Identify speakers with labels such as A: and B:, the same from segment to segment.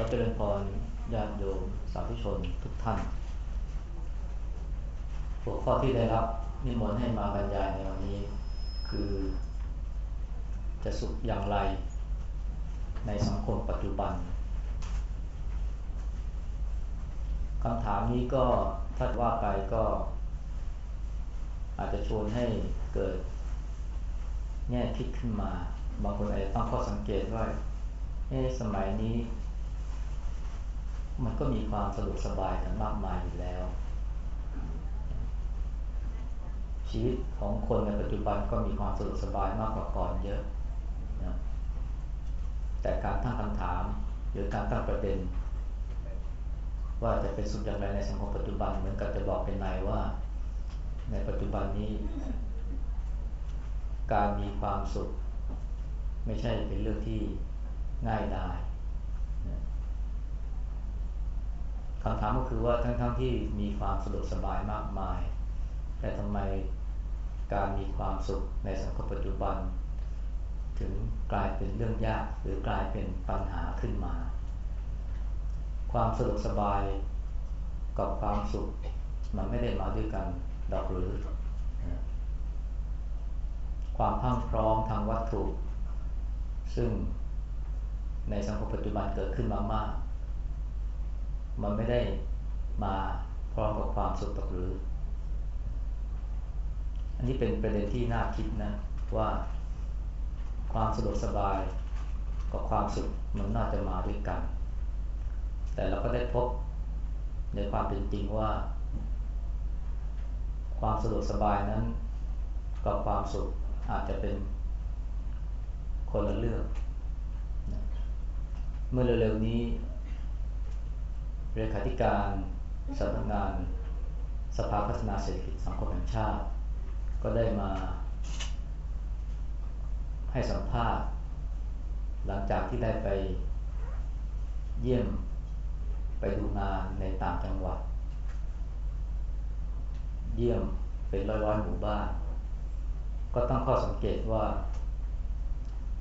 A: ขอเจริญพรญาติโยมสาธุชนทุกท่าน หัวข้อที่ได้รับนิมนต์ให้มาบรรยายในวันนี้ คือ จะสุขอย่างไร ในสังคมปัจจุบันคำถามนี้ก็ถ้าว่าไปก็ อาจจะชวนให้เกิด แง่คิดขึ้นมา บางคนอาจจะตั้งข้อสังเกตว่าเอ๊สมัยนี้ มันก็มีความสะดวกสบายกันมากมายอยู่แล้ว ชีวิตของคนในปัจจุบันก็มีความสะดวกสบายมากกว่าก่อนเยอะนะแต่การตั้งคำถามหรือการตั้งประเด็น ว่าจะเป็นสุขอย่างไรในสังคมปัจจุบันเหมือนกับจะบอกเป็นนายว่า ในปัจจุบันนี้ การมีความสุข ไม่ใช่เป็นเรื่องที่ง่ายดาย คำถามก็คือว่าทั้งๆทที่มีความสะดวกสบายมากมาย แต่ทำไมการมีความสุขในสังคมปัจจุบัน ถึงกลายเป็นเรื่องยากหรือกลายเป็นปัญหาขึ้นมา ความสะดวกสบายกับความสุขมันไม่ได้มาด้วยกันดอกหรือ ความพังพร้อมทางวัตถุ ซึ่งในสังคมปัจจุบันเกิดขึ้นมามาก มันไม่ได้มาพร้อมกับความสุขหรือ อันนี้เป็นประเด็นที่น่าคิดนะว่าความสะดวกสบายกับความสุขมันน่าจะมาด้วยกัน แต่เราก็ได้พบในความเป็นจริงว่า ความสะดวกสบายนั้น กับความสุขอาจจะเป็นคนละเรื่อง เมื่อเร็วๆนี้ เลขาธิการสำนักงานสภาพัฒนาเศรษฐกิจสังคมแห่งชาติ ก็ได้มา ให้สัมภาษณ์ หลังจากที่ได้ไปเยี่ยมไปดูงานในต่างจังหวัด เยี่ยมเป็นร้อยๆหมู่บ้าน ก็ตั้งข้อสังเกตว่า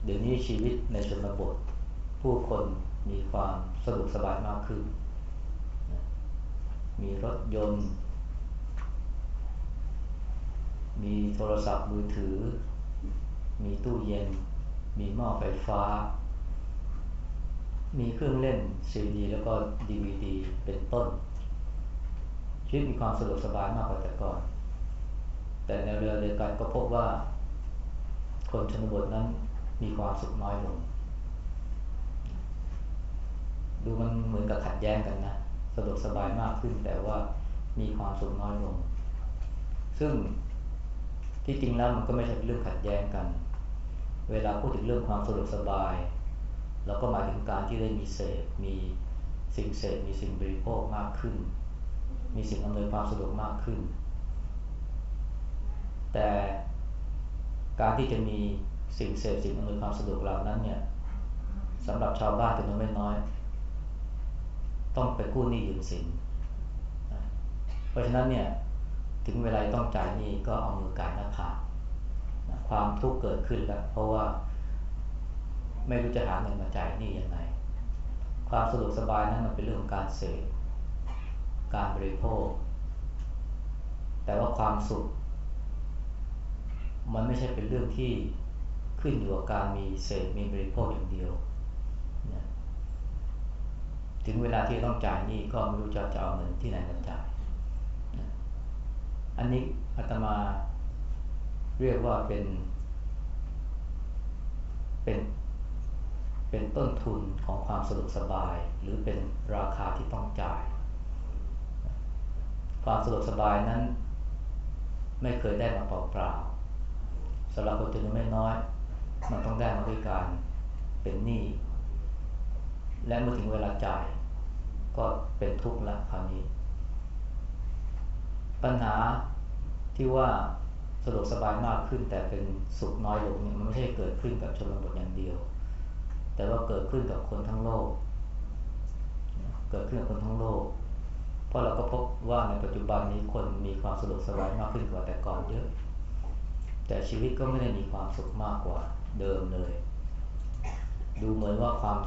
A: เดี๋ยวนี้ชีวิตในชนบท ผู้คนมีความสะดวกสบายมากขึ้น มีรถยนต์ มีโทรศัพท์มือถือ มีตู้เย็น มีหม้อไฟฟ้า มีเครื่องเล่นซีดีแล้วก็ดีวดีเป็นต้น ชีวิตมีความสะดวกสบายมากกว่าแต่ก่อน แต่ในเรือเดียวกันก็พบว่า คนชนบทนั้นมีความสุขน้อยลง ดูมันเหมือนกับขัดแย้งกันนะ สะดวกสบายมากขึ้น แต่ว่ามีความสุขน้อยลง ซึ่งที่จริงแล้วมันก็ไม่ใช่เรื่องขัดแย้งกัน เวลาพูดถึงเรื่องความสะดวกสบาย เราก็หมายถึงการที่ได้มีเสพมีสิ่งเสพมีสิ่งบริโภคมากขึ้น มีสิ่งอำนวยความสะดวกมากขึ้น แต่การที่จะมีสิ่งเสพสิ่งอำนวยความสะดวกเหล่านั้นเนี่ยสำหรับชาวบ้านเป็นไม่น้อย ต้องไปกู้หนี้ยืมสิน เพราะฉะนั้นเนี่ยถึงเวลาต้องจ่ายหนี้ก็เอามือกายหน้าผากความทุกข์เกิดขึ้นแล้ว เพราะว่าไม่รู้จะหาเงินมาจ่ายหนี้ยังไง ความสะดวกสบายนั้นมันเป็นเรื่องของการเสพการบริโภค แต่ว่าความสุข มันไม่ใช่เป็นเรื่องที่ขึ้นอยู่กับการมีเสพมีบริโภคอย่างเดียว ถึงเวลาที่ต้องจ่ายนี่ก็ไม่รู้จะจะเอาเงินที่ไหนมาจ่าย อันนี้อาตมาเรียกว่าเป็น เป็นเป็นต้นทุนของความสะดวกสบาย หรือเป็นราคาที่ต้องจ่าย ความสะดวกสบายนั้น ไม่เคยได้มาเปล่าๆสำหรับคนจำนวนไม่น้อย มันต้องได้มาด้วยการเป็นหนี้และเมื่อถึงเวลาจ่าย ก็เป็นทุกข์ละคราวนี้ ปัญหาที่ว่าสะดวกสบายมากขึ้น แต่เป็นสุขน้อยลงเนี่ยมันไม่ใช่เกิดขึ้นกับชนบทอย่างเดียว แต่ว่าเกิดขึ้นกับคนทั้งโลก เกิดขึ้นกับคนทั้งโลก เพราะเราก็พบว่าในปัจจุบันนี้คนมีความสะดวกสบายมากขึ้นกว่าแต่ก่อนเยอะ แต่ชีวิตก็ไม่ได้มีความสุขมากกว่าเดิมเลย ดูเหมือนว่าความ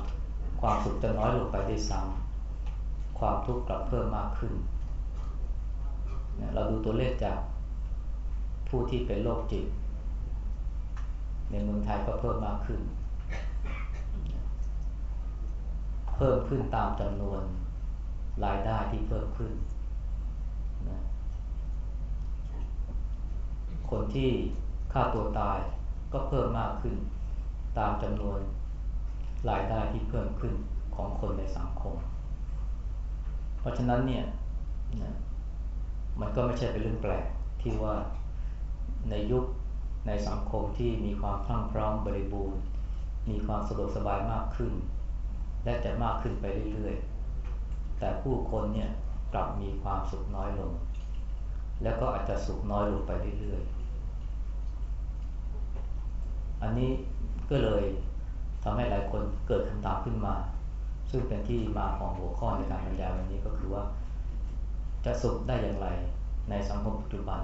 A: ความสุขจะน้อยลงไปได้ซ้ำ ความทุกข์กลับเพิ่มมากขึ้น เราดูตัวเลขจากผู้ที่เป็นโรคจิต ในเมืองไทยก็เพิ่มมากขึ้น เพิ่มขึ้นตามจำนวนรายได้ที่เพิ่มขึ้น คนที่ฆ่าตัวตายก็เพิ่มมากขึ้น ตามจำนวนรายได้ที่เพิ่มขึ้นของคนในสังคม เพราะฉะนั้นเนี่ยนะมันก็ไม่ใช่เป็นเรื่องแปลกที่ว่าในยุคในสังคมที่มีความพรั่งพร้อมบริบูรณ์ มีความสะดวกสบายมากขึ้น และจะมากขึ้นไปเรื่อยๆ แต่ผู้คนเนี่ยกลับมีความสุขน้อยลง แล้วก็อาจจะสุขน้อยลงไปเรื่อยๆ อันนี้ก็เลยทำให้หลายคนเกิดคำถามขึ้นมา ซึ่งเป็นที่มาของหัวข้อในการบรรยายวันนี้ก็คือว่า จะสุขได้อย่างไรในสังคมปัจจุบัน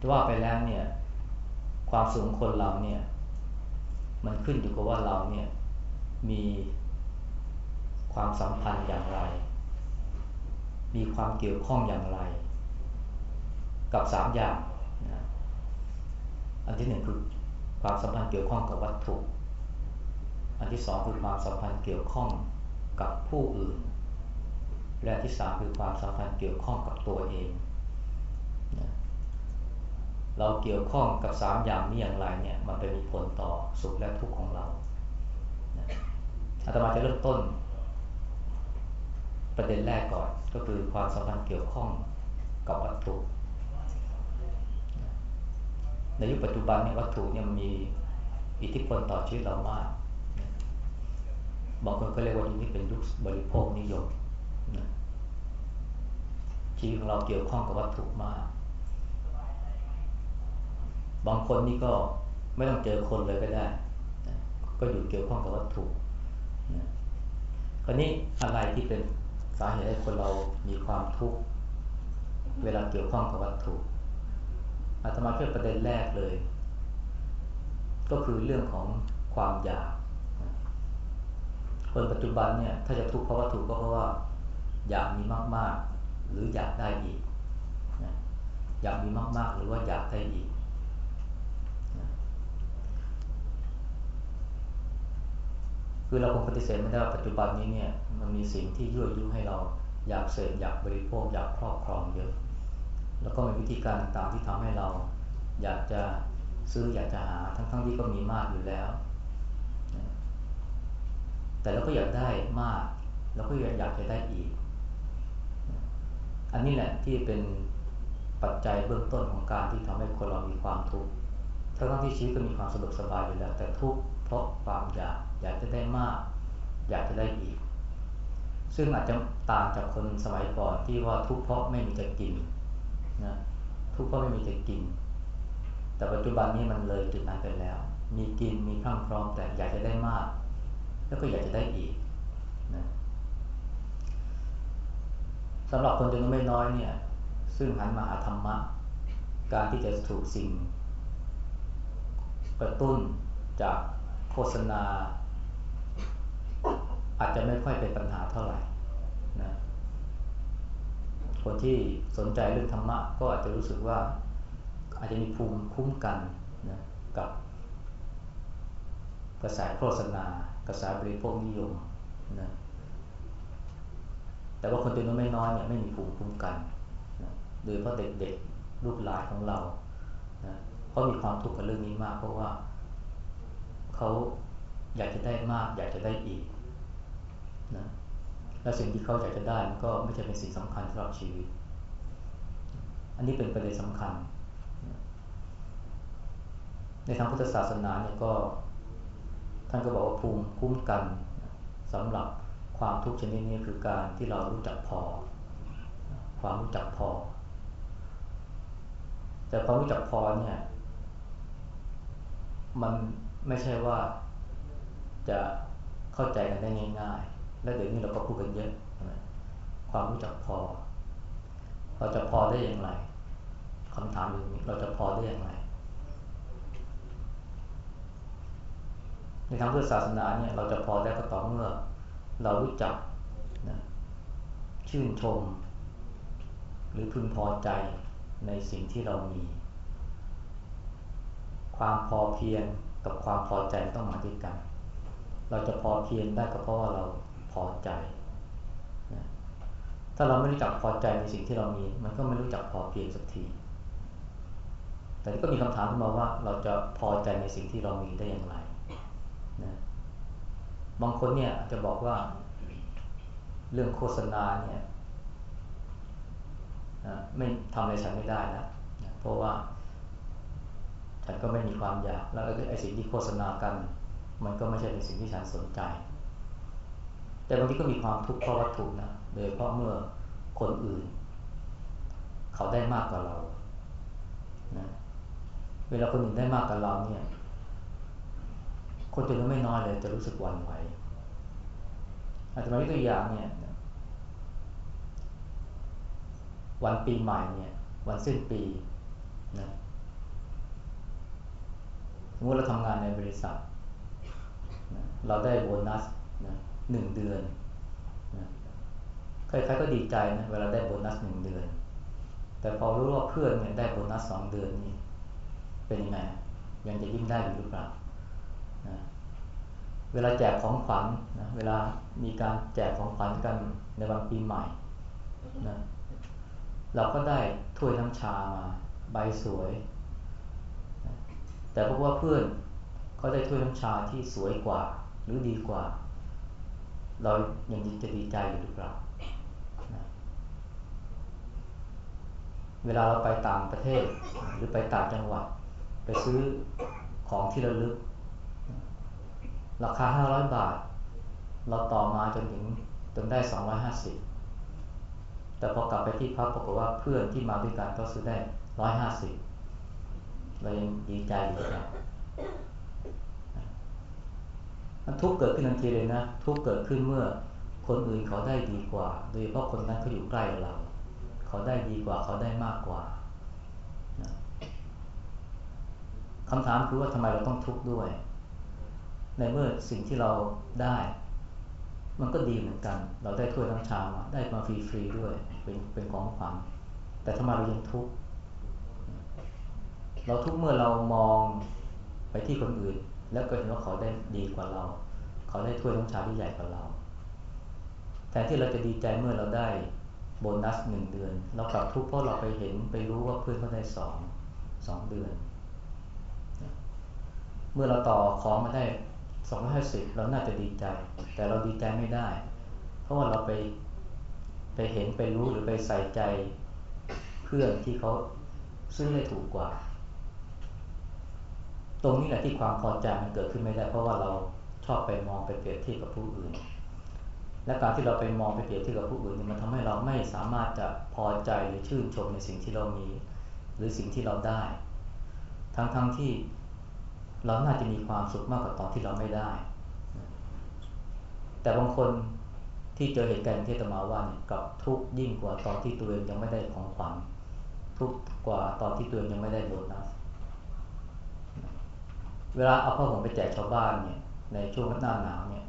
A: จะว่าไปแล้วเนี่ย ความสูงคนเราเนี่ย มันขึ้นอยู่กับว่าเราเนี่ย มีความสัมพันธ์อย่างไร มีความเกี่ยวข้องอย่างไร กับสามอย่างนะอันที่หนึ่งคือ ความสัมพันธ์เกี่ยวข้องกับวัตถุ อันที่สองคือความสัมพันธ์เกี่ยวข้องกับผู้อื่น และที่สามคือความสัมพันธ์เกี่ยวข้องกับตัวเอง เราเกี่ยวข้องกับสามอย่างนี้อย่างไรเนี่ยมันไปมีผลต่อสุขและทุกข์ของเราอาตมาจะเริ่มต้น ประเด็นแรกก่อนก็คือความสัมพันธ์เกี่ยวข้องกับวัตถุ ในยุคปัจจุบันเนี่ยวัตถุเนี่ยมันมีอิทธิพลต่อชีวิตเรามากบางคนก็เรียกว่ายุคนี้เป็นยุคบริโภคนิยมชีวิตของเราเกี่ยวข้องกับวัตถุมาก บางคนนี่ก็ไม่ต้องเจอคนเลยก็ได้ก็อยู่เกี่ยวข้องกับวัตถุนะคราวนี้อะไรที่เป็นสาเหตุให้คนเรามีความทุกข์เวลาเกี่ยวข้องกับวัตถุ อาตมาเชื่อประเด็นแรกเลย ก็คือเรื่องของความอยาก คนปัจจุบันเนี่ย ถ้าจะทุกข์เพราะวัตถุก็เพราะว่า อยากมีมาก ๆ หรืออยากได้อีก อยากมีมาก ๆ หรือว่าอยากได้อีก คือเราคงปฏิเสธไม่ได้ว่าปัจจุบันนี้เนี่ย มันมีสิ่งที่ยั่วยุให้เราอยากเสพอยากบริโภคอยากครอบครองเยอะ แล้วก็มีวิธีการต่างที่ทำให้เรา อยากจะซื้ออยากจะหาทั้งๆทที่ก็มีมากอยู่แล้ว แต่เราก็อยากได้มากเราก็อยากอยากจะได้อีก อันนี้แหละที่เป็นปัจจัยเบื้องต้นของการที่ทำให้คนเรามีความทุกข์ทั้งที่ชีวิตก็มีความสะดวกสบายอยู่แล้ว แต่ทุกข์เพราะความอยากอยากจะได้มาก อยากจะได้อีก ซึ่งอาจจะต่างจากคนสมัยก่อนที่ว่าทุกข์เพราะไม่มีจะกิน นะทุกเพราะไม่มีจะกิน แต่ปัจจุบันนี้มันเลยจุดนั้นไปแล้ว มีกินมีพรั่งพร้อมแต่อยากจะได้มาก แล้วก็อยากจะได้อีกนะสำหรับคนจำนวนไม่น้อยเนี่ย ซึ่งหันมาหาธรรมะ การที่จะถูกสิ่งกระตุ้นจากโฆษณา อาจจะไม่ค่อยเป็นปัญหาเท่าไหร่ คนที่สนใจเรื่องธรรมะก็อาจจะรู้สึกว่าอาจจะมีภูมิคุ้มกันนะกับกระแสโฆษณากระแสบริโภคนิยมนะแต่ว่าคนจำนวนไม่น้อยเนี่ยไม่มีภูมิคุ้มกันนะโดยเฉพาะเด็กๆลูกหลานของเรานะเพราะมีความทุกข์กับเรื่องนี้มาก เพราะว่าเขาอยากจะได้มาก อยากจะได้อีกนะ และสิ่งที่เขาอยากจะได้มันก็ไม่ใช่เป็นสิ่งสำคัญสำหรับชีวิต อันนี้เป็นประเด็นสำคัญ ในทางพุทธศาสนาเนี่ยก็ ท่านก็บอกว่าภูมิคุ้มกันสำหรับความทุกข์ชนิดนี้คือการที่เรารู้จักพอ ความรู้จักพอ แต่ความรู้จักพอเนี่ย มันไม่ใช่ว่าจะเข้าใจกันได้ง่ายๆ และเดี๋ยวนี้เราก็พูดกันเยอะความรู้จักพอ เราจะพอได้อย่างไรคำถามอย่างนี้เราจะพอได้อย่างไร ในทางพุทธศาสนาเนี่ยเราจะพอได้ก็ต่อเมื่อเรารู้จักนะชื่นชม หรือพึงพอใจในสิ่งที่เรามี ความพอเพียงกับความพอใจต้องมาด้วยกัน เราจะพอเพียงได้ก็เพราะว่าเรา พอใจนะถ้าเราไม่รู้จักพอใจในสิ่งที่เรามี มันก็ไม่รู้จักพอเพียงสักที แต่ก็มีคำถามขึ้นมาว่าเราจะพอใจในสิ่งที่เรามีได้อย่างไรนะบางคนเนี่ยจะบอกว่าเรื่องโฆษณาเนี่ยไม่ทำอะไรฉันไม่ได้นะเพราะว่าฉันก็ไม่มีความอยาก แล้วไอ้สิ่งที่โฆษณากัน มันก็ไม่ใช่เป็นสิ่งที่ฉันสนใจ แต่บางทีก็มีความทุกข์เพราะวัตถุนะโดยเพราะเมื่อคนอื่น เขาได้มากกว่าเรานะเวลาคนอื่นได้มากกว่าเราเนี่ย คนจำนวนไม่น้อยเลย จะรู้สึกหวั่นไหวอาจจะมายกตัวอย่างเนี่ยวันปีใหม่เนี่ย วันสิ้นปีนะสมมติเราทำงานในบริษัทนะเราได้โบนัสนะ หนึ่งเดือนนะใครๆก็ดีใจนะเวลาได้โบนัสหนึ่งเดือน แต่พอรู้ว่าเพื่อนเนี่ยได้โบนัสสองเดือนนี่เป็นยังไงยังจะยิ้มได้อยู่หรือเปล่านะเวลาแจกของขวัญนะเวลามีการแจกของขวัญกันในวันปีใหม่นะเราก็ได้ถ้วยน้ำชามาใบสวย แต่พบว่าเพื่อนเขาได้ถ้วยน้ำชาที่สวยกว่าหรือดีกว่า เรายังจะดีใจอยู่หรือเปล่า เวลาเราไปต่างประเทศ หรือไปต่างจังหวัด ไปซื้อของที่ระลึก ราคา 500 บาท เราต่อมาจนถึงจนได้ 250 แต่พอกลับไปที่พักปรากฏว่าเพื่อนที่มาด้วยกันก็ซื้อได้ร้อยห้าสิบเรายังดีใจอยู่ครับ มันทุกเกิดขึ้นทันทีเลยนะ ทุกเกิดขึ้นเมื่อคนอื่นเขาได้ดีกว่า โดยเฉพาะคนนั้นเขาอยู่ใกล้เรา เขาได้ดีกว่าเขาได้มากกว่าคำถามคือว่าทำไมเราต้องทุกข์ด้วย ในเมื่อสิ่งที่เราได้ มันก็ดีเหมือนกัน เราได้ถ้วยน้ำชามาได้มาฟรีๆด้วย เป็นเป็นของขวัญแต่ทำไมเรายังทุกข์เราทุกข์เมื่อเรามองไปที่คนอื่น แล้วก็เห็นว่าเขาได้ดีกว่าเรา เขาได้ถ้วยน้ำชาที่ใหญ่กว่าเราแทนที่เราจะดีใจเมื่อเราได้โบนัสหนึ่งเดือน เรากลับทุกข์เพราะเราไปเห็นไปรู้ว่าเพื่อนเขาได้สองสองเดือน เมื่อเราต่อของมาได้สองร้อยห้าสิบเราน่าจะดีใจ แต่เราดีใจไม่ได้ เพราะว่าเราไปไปเห็นไปรู้หรือไปใส่ใจเพื่อนที่เขาซื้อได้ถูกกว่า ตรงนี้แหละที่ความพอใจมันเกิดขึ้นไม่ได้ เพราะว่าเราชอบไปมองไปเปรียบเทียบกับผู้อื่น และการที่เราไปมองไปเปรียบเทียบกับผู้อื่นนี่มันทำให้เราไม่สามารถจะพอใจหรือชื่นชมในสิ่งที่เรามี หรือสิ่งที่เราได้ ทั้งๆทที่เราน่าจะมีความสุขมากกว่าตอนที่เราไม่ได้ แต่บางคนที่เจอเหตุการณ์ที่ตมาว่าเนี่ยกับทุกยิ่งกว่าตอนที่ตัวเองยังไม่ได้ของขวัญทุกกว่าตอนที่ตัวเองยังไม่ได้โบนัส เวลาเอาผ้าห่มไปแจกชาวบ้านเนี่ย ในช่วงหน้าหนาวเนี่ย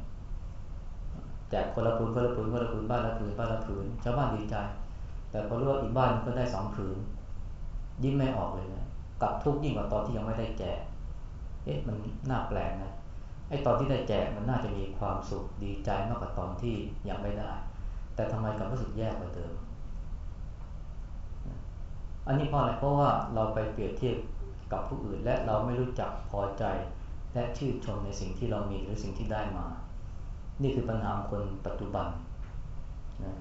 A: แจกคนละผืนคนละผืนคนละผืนบ้านละผืนบ้านละผืนชาวบ้านดีใจ แต่พอรู้ว่าอีกบ้านก็ได้สองผืนยิ้มไม่ออกเลยนะกับทุกข์ยิ่งกว่าตอนที่ยังไม่ได้แจกเอ๊ะมันน่าแปลกนะไอ้ตอนที่ได้แจกมันน่าจะมีความสุขดีใจมากกว่าตอนที่ยังไม่ได้ แต่ทำไมกลับรู้สึกแย่กว่าเดิม อันนี้เพราะอะไรเพราะว่าเราไปเปรียบเทียบ กับผู้อื่น และเราไม่รู้จักพอใจ และชื่นชมในสิ่งที่เรามีหรือสิ่งที่ได้มา นี่คือปัญหาคนปัจจุบันนะ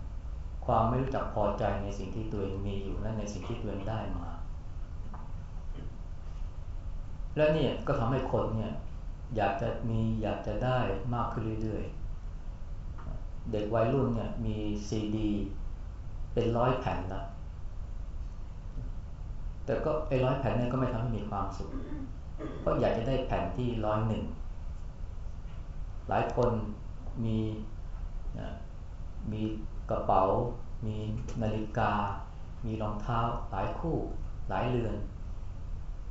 A: ความไม่รู้จักพอใจในสิ่งที่ตัวเองมีอยู่และในสิ่งที่ตัวเองได้มา และเนี่ยก็ทำให้คนเนี่ยอยากจะมีอยากจะได้มากขึ้นเรื่อยๆ เด็กวัยรุ่นเนี่ยมีซีดี เป็นร้อยแผ่นนะ แต่ก็ไอ้ร้อยแผ่นนี่ก็ไม่ทำให้มีความสุข เพราะอยากจะได้แผ่นที่ร้อยหนึ่ง หลายคนมีมีกระเป๋า มีนาฬิกา มีรองเท้า หลายคู่ หลายเรือน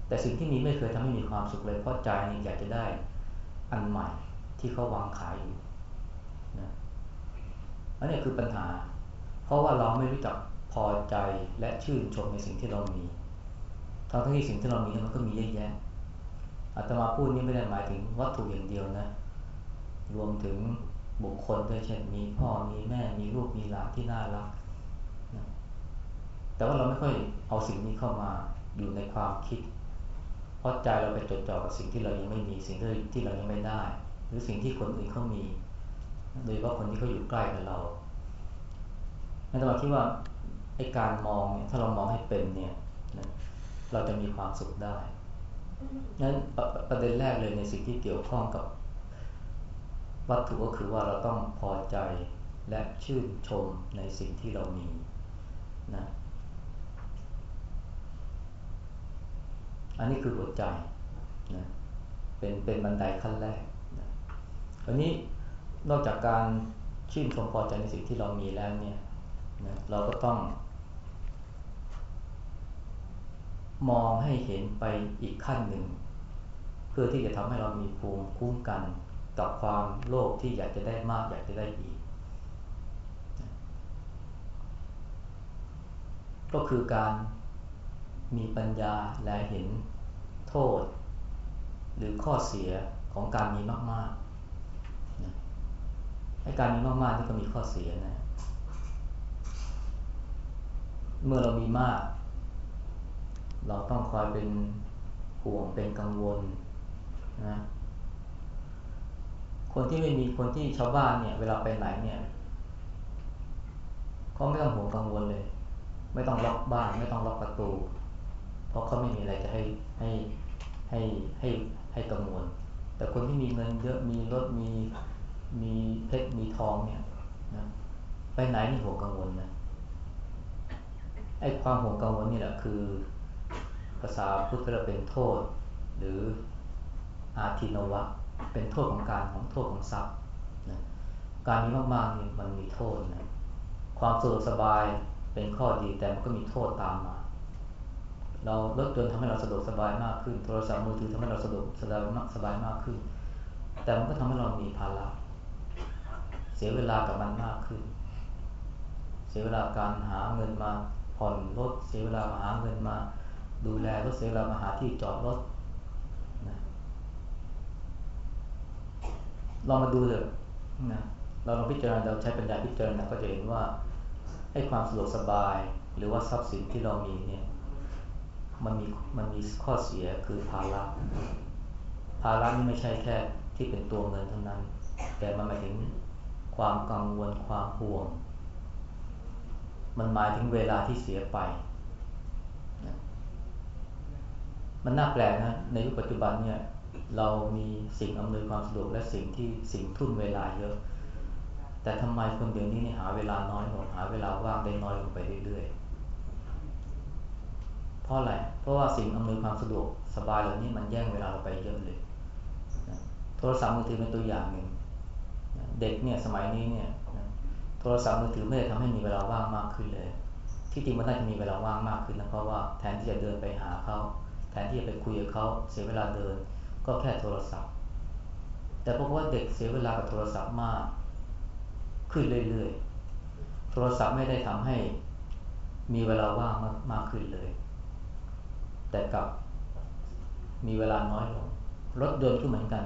A: แต่สิ่งที่มีไม่เคยทำให้มีความสุขเลย เพราะใจนี่อยากจะได้อันใหม่ที่เขาวางขายอยู่นะอันนี้คือปัญหา เพราะว่าเราไม่รู้จักพอใจและชื่นชมในสิ่งที่เรามี ทั้งที่สิ่งที่เรามีมันก็มีเยอะแยะอาตมาพูดนี่ไม่ได้หมายถึงวัตถุอย่างเดียวนะ รวมถึงบุคคลด้วยเช่นมีพ่อมีแม่มีลูกมีหลานที่น่ารักนะแต่ว่าเราไม่ค่อยเอาสิ่งนี้เข้ามาอยู่ในความคิด เพราะใจเราไปจดจ่อกับสิ่งที่เรายังไม่มีสิ่งที่ที่เรายังไม่ได้ หรือสิ่งที่คนอื่นเขามี โดยเฉพาะคนที่เขาอยู่ใกล้กับเราอาตมาคิดว่าไอ้การมองเนี่ยถ้าเรามองให้เป็นเนี่ย เราจะมีความสุขได้นั้นปประเด็นแรกเลยในสิ่งที่เกี่ยวข้องกับ วัตถุก็คือว่าเราต้องพอใจและชื่นชมในสิ่งที่เรามีนะอันนี้คือหัวใจนะเป็นเป็นบันไดขั้นแรกนะอันนี้นอกจากการชื่นชมพอใจในสิ่งที่เรามีแล้วเนี่ยนะเราก็ต้อง มองให้เห็นไปอีกขั้นหนึ่ง เพื่อที่จะทำให้เรามีภูมิคุ้มกันกับความโลภที่อยากจะได้มากอยากจะได้อีก ก็คือการมีปัญญาและเห็นโทษ หรือข้อเสียของการมีมากๆให้การมีมากๆนี่ก็มีข้อเสียนะ เมื่อเรามีมาก เราต้องคอยเป็นห่วงเป็นกังวลนะคนที่ไม่มีคนที่ชาวบ้านเนี่ย เวลาไปไหนเนี่ยเขาไม่ต้องห่วงกังวลเลย ไม่ต้องล็อกบ้านไม่ต้องล็อกประตู เพราะเขาไม่มีอะไรจะให้ให้ให้ให้ให้กังวล แต่คนที่มีเงินเยอะมีรถมีมีเพชรมีทองเนี่ยนะไปไหนนี่ห่วงกังวลนะไอ้ความห่วงกังวลนี่แหละคือ ภาษาพุทธก็จะเป็นโทษ หรืออาทินวะ เป็นโทษของการของโทษของทรัพย์นะการมีมากๆนี่มันมีโทษนะความสะดวกสบายเป็นข้อดีแต่มันก็มีโทษตามมา เรารถยนต์ทำให้เราสะดวกสบายมากขึ้น โทรศัพท์มือถือทำให้เราสะดวกสบายมากสบายมากขึ้น แต่มันก็ทำให้เรามีภาระเสียเวลากับมันมากขึ้น เสียเวลาการหาเงินมาผ่อนรถเสียเวลาหาเงินมา ดูแลรถเสียเวลามาหาที่จอดรถนะลองมาดูเถอะนะเราลองพิจารณาเราใช้ปัญญาพิจารณาก็จะเห็นว่าให้ความสะดวกสบายหรือว่าทรัพย์สินที่เรามีเนี่ยมันมีมันมีข้อเสียคือภาระภาระนี่ไม่ใช่แค่ที่เป็นตัวเงินเท่านั้น แต่มันหมายถึงความกังวลความห่วง มันหมายถึงเวลาที่เสียไป มันน่าแปลกนะในยุคปัจจุบันเนี่ยเรามีสิ่งอำนวยความสะดวกและสิ่งที่สิ่งทุ่นเวลาเยอะ แต่ทำไมคนเดี๋ยวนี้นี่หาเวลาน้อยลงหาเวลาว่างได้น้อยลงไปเรื่อยๆ เพราะอะไร เพราะว่าสิ่งอำนวยความสะดวกสบายเหล่านี้มันแย่งเวลาเราไปเยอะเลย โทรศัพท์มือถือเป็นตัวอย่างหนึ่งเด็กเนี่ยสมัยนี้เนี่ยโทรศัพท์มือถือไม่ได้ทำให้มีเวลาว่างมากขึ้นเลย ที่จริงมันน่าจะมีเวลาว่างมากขึ้นนะเพราะว่าแทนที่จะเดินไปหาเขา แทนที่จะไปคุยกับเขาเสียเวลาเดิน ก็แค่โทรศัพท์ แต่พบว่าเด็กเสียเวลากับโทรศัพท์มาก ขึ้นเรื่อยๆ โทรศัพท์ไม่ได้ทำให้มีเวลาว่างมากขึ้นเลย แต่กับมีเวลาน้อยลงรถยนต์ก็เหมือนกัน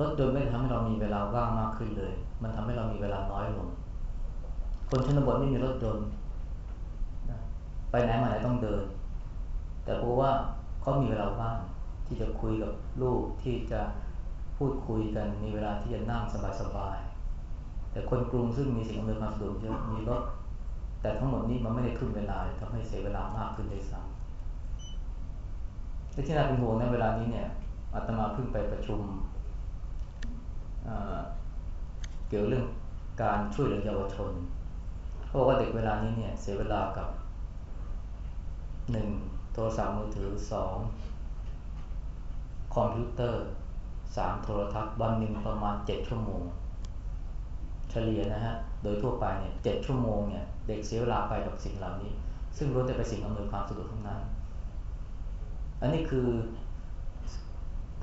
A: รถยนต์ไม่ได้ทำให้เรามีเวลาว่างมากขึ้นเลย มันทำให้เรามีเวลาน้อยลง คนชนบทไม่มีรถยนต์ไปไหนมาไหนต้องเดิน แต่เพราะว่าเขามีเวลาว่างที่จะคุยกับลูกที่จะพูดคุยกันมีเวลาที่จะนั่งสบายๆแต่คนกรุงซึ่งมีสิ่งอำนวยความสะดวกเยอะมีรถแต่ทั้งหมดนี้มันไม่ได้ขึ้นเวลาทำให้เสียเวลามากขึ้นเลยซ้ำที่น่าเป็นห่วงในเวลานี้เนี่ยอาตมาเพิ่งไปประชุมเกี่ยวเรื่องการช่วยเหลือเยาวชนเพราะว่าเด็กเวลานี้เนี่ยเสียเวลากับหนึ่ง โทรศัพท์มือถือสองคอมพิวเตอร์สามโทรทัศน์วันหนึ่งประมาณเจ็ดชั่วโมง เฉลี่ยนะฮะโดยทั่วไปเนี่ยเจ็ดชั่วโมงเนี่ยเด็กเสียเวลาไปกับสิ่งเหล่านี้ ซึ่งล้วนแต่เป็นสิ่งอำนวยความสะดวกทั้งนั้น อันนี้คือ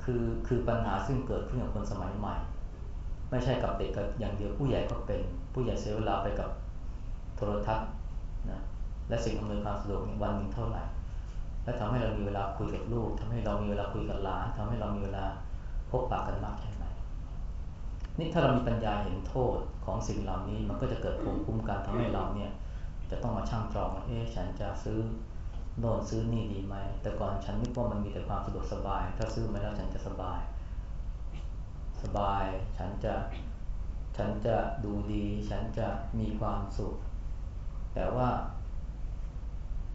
A: คือคือปัญหาซึ่งเกิดขึ้นกับคนสมัยใหม่ ไม่ใช่กับเด็กกับอย่างเดียวผู้ใหญ่ก็เป็น ผู้ใหญ่เสียเวลาไปกับโทรทัศน์นะและสิ่งอำนวยความสะดวกวันหนึ่งเท่าไหร่ และทำให้เรามีเวลาคุยกับลูกทำให้เรามีเวลาคุยกับหลานทำให้เรามีเวลาพบปะกันมากแค่ไหนนี่ถ้าเรามีปัญญาเห็นโทษของสิ่งเหล่านี้มันก็จะเกิดภูมิคุ้มกันทำให้เราเนี่ย จะต้องมาช่างจองว่าเอ๊ะฉันจะซื้อโน่นซื้อนี่ดีไหม แต่ก่อนฉันนึกว่ามันมีแต่ความสะดวกสบาย ถ้าซื้อมาแล้วฉันจะสบาย สบาย ฉันจะ ฉันจะดูดี ฉันจะมีความสุข แต่ว่า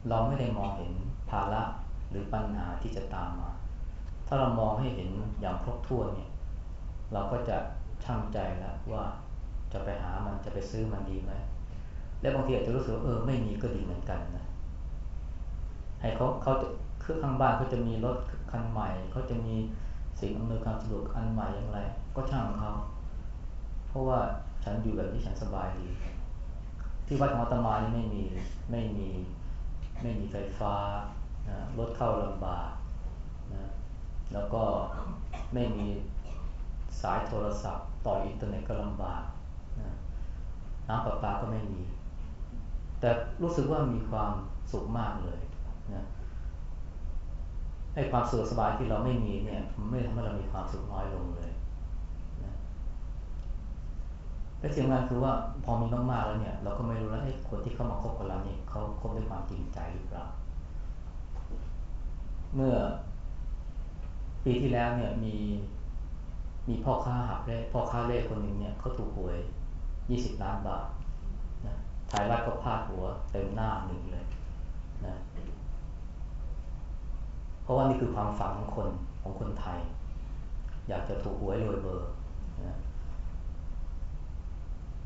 A: เราไม่ได้มองเห็น ภาระหรือปัญหาที่จะตามมา ถ้าเรามองให้เห็นอย่างครบถ้วนเนี่ย เราก็จะช่างใจแล้วว่าจะไปหามันจะไปซื้อมันดีไหม และบางทีอาจจะรู้สึกเออไม่มีก็ดีเหมือนกันนะ ให้เขาเขาจะคือข้างบ้านเขาจะมีรถคันใหม่ เขาจะมีสิ่งอำนวยความสะดวกอันใหม่อย่างไร ก็ช่างเขาเพราะว่าฉันอยู่แบบที่ฉันสบายดี ที่วัดของอาตมานี่ไม่มีไม่มีไม่มีไฟฟ้า รถเข้าลำบากนะแล้วก็ไม่มีสายโทรศัพท์ ต่ออินเทอร์เน็ตก็ลำบากนะน้ำประปาก็ไม่มี แต่รู้สึกว่ามีความสุขมากเลยนะไอ้ความสุขสบายที่เราไม่มีเนี่ยมันไม่ทำให้เรามีความสุขน้อยลงเลยนะและสิ่งนั้นคือว่าพอมีมากๆแล้วเนี่ย เราก็ไม่รู้แล้วไอ้คนที่เข้ามาคบกับเราเนี่ยเขาคบด้วยความจริงใจหรือเปล่า เมื่อปีที่แล้วเนี่ยมีมีพ่อค้าหับเล่พ่อค้าเล่คนหนึ่งเนี่ยเขาถูกหวยยี่สิบล้านบาทนะถ่ายรัฐก็พาดหัวเต็มหน้าหนึ่งเลยนะเพราะว่านี่คือความฝันของคนของคนไทย อยากจะถูกหวยรวยเบอร์นะ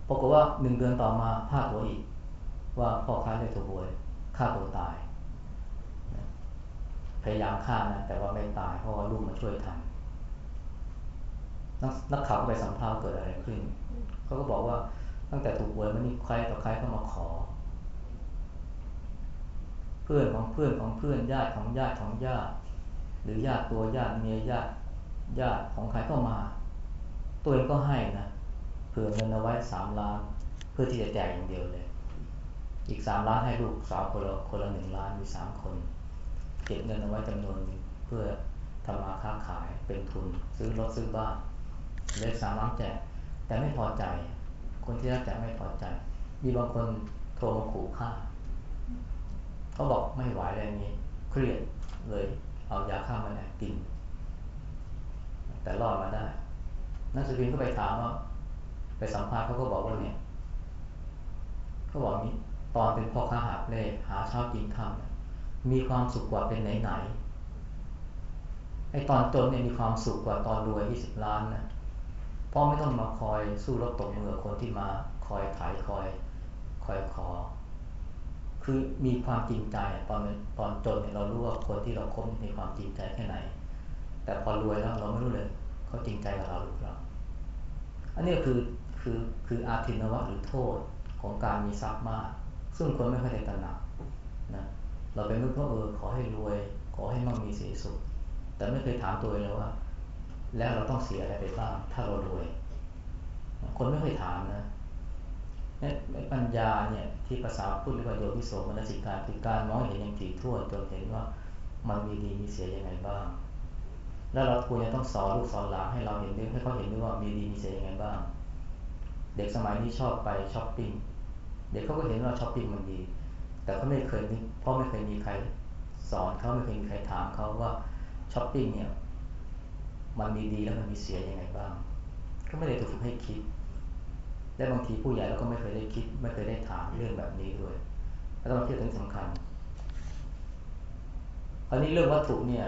A: ปรากฏว่าหนึ่งเดือนต่อมาพาดหัวอีก ว่าพ่อค้าได้ถูกหวยฆ่าตัวตาย พยายามฆ่านะแต่ว่าไม่ตายเพราะว่าลูกมาช่วยทันนักข่าวก็ไปสัมภาษณ์เกิดอะไรขึ้นเขาก็บอกว่าตั้งแต่ถูกหวยมันมีใครต่อใครก็มาขอ เพื่อนของเพื่อนของเพื่อนญาติของญาติของญาติหรือญาติตัวญาติเมียญาติญาติของใครก็มา ตัวเองก็ให้นะเผื่อเงินเอาไว้สามล้าน เพื่อที่จะแจกอย่างเดียวเลย อีกสามล้านให้ลูกสาวคนละคนละหนึ่งล้านมีสามคน เก็บเงินเอาไว้จำนวนเพื่อทำมาค้าขายเป็นทุน ซื้อรถซื้อบ้านเลยสามล้านแจกแต่ไม่พอใจ คนที่รับแจกไม่พอใจ มีบางคนโทรมาขู่ฆ่าเขาบอกไม่ไหวอะไรนี้เครียดเลยเอายาฆ่ามาแอบกิน แต่รอดมาได้ นักสืบพิมพ์ก็ไปถามว่า ไปสัมภาษณ์เขาก็บอกว่าเนี่ยเขาบอกนี้ตอนเป็นพ่อค้าหาเล่หาเช้ากินค่ำ มีความสุขกว่าเป็นไหนไหนไอตอนจนเนี่ยมีความสุขกว่าตอนรวยยี่สิบล้านนะเพราะไม่ต้องมาคอยสู้รบตกมือคนที่มาคอยขายคอยคอยขอ คือมีความจริงใจตอนตอนจนเนี่ยเรารู้ว่าคนที่เราคบมีความจริงใจแค่ไหน แต่พอรวยแล้วเราไม่รู้เลยเขาจริงใจกับเราหรือเปล่าอันนี้คือคือคืออาทินวะหรือโทษของการมีทรัพย์มาก ซึ่งคนไม่ค่อยได้ตระหนัก เราไปนึกว่าเออขอให้รวย ขอให้มั่งมีสีสุข แต่ไม่เคยถามตัวเองเลยว่า แล้วเราต้องเสียอะไรไปบ้างถ้าเรารวย คนไม่เคยถามนะในปัญญาเนี่ยที่ภาษาพูดเรียกว่าโยนิโสมนสิการคือการมองเห็นอย่างถี่ถ้วนจนเห็นว่ามันมีดีมีเสียยังไงบ้าง แล้วเราควรจะต้องสอนลูกสอนหลานให้เราเห็นด้วยให้เขาเห็นด้วยว่ามีดีมีเสียยังไงบ้าง เด็กสมัยนี้ชอบไปช้อปปิ้งเด็กเขาก็เห็นว่าช้อปปิ้งมันดี แต่เขาไม่เคยเพราะไม่เคยมีใครสอนเขาไม่เคยมีใครถามเขาว่าช้อปปิ้งเนี่ยมันมีดีแล้วมันมีเสียยังไงบ้าง ก็ไม่ได้ถูกฝึกให้คิด และบางทีผู้ใหญ่เราก็ไม่เคยได้คิด ไม่เคยได้ถามเรื่องแบบนี้ด้วยแล้วต้องคิดถึงสำคัญอันนี้เรื่องวัตถุเนี่ย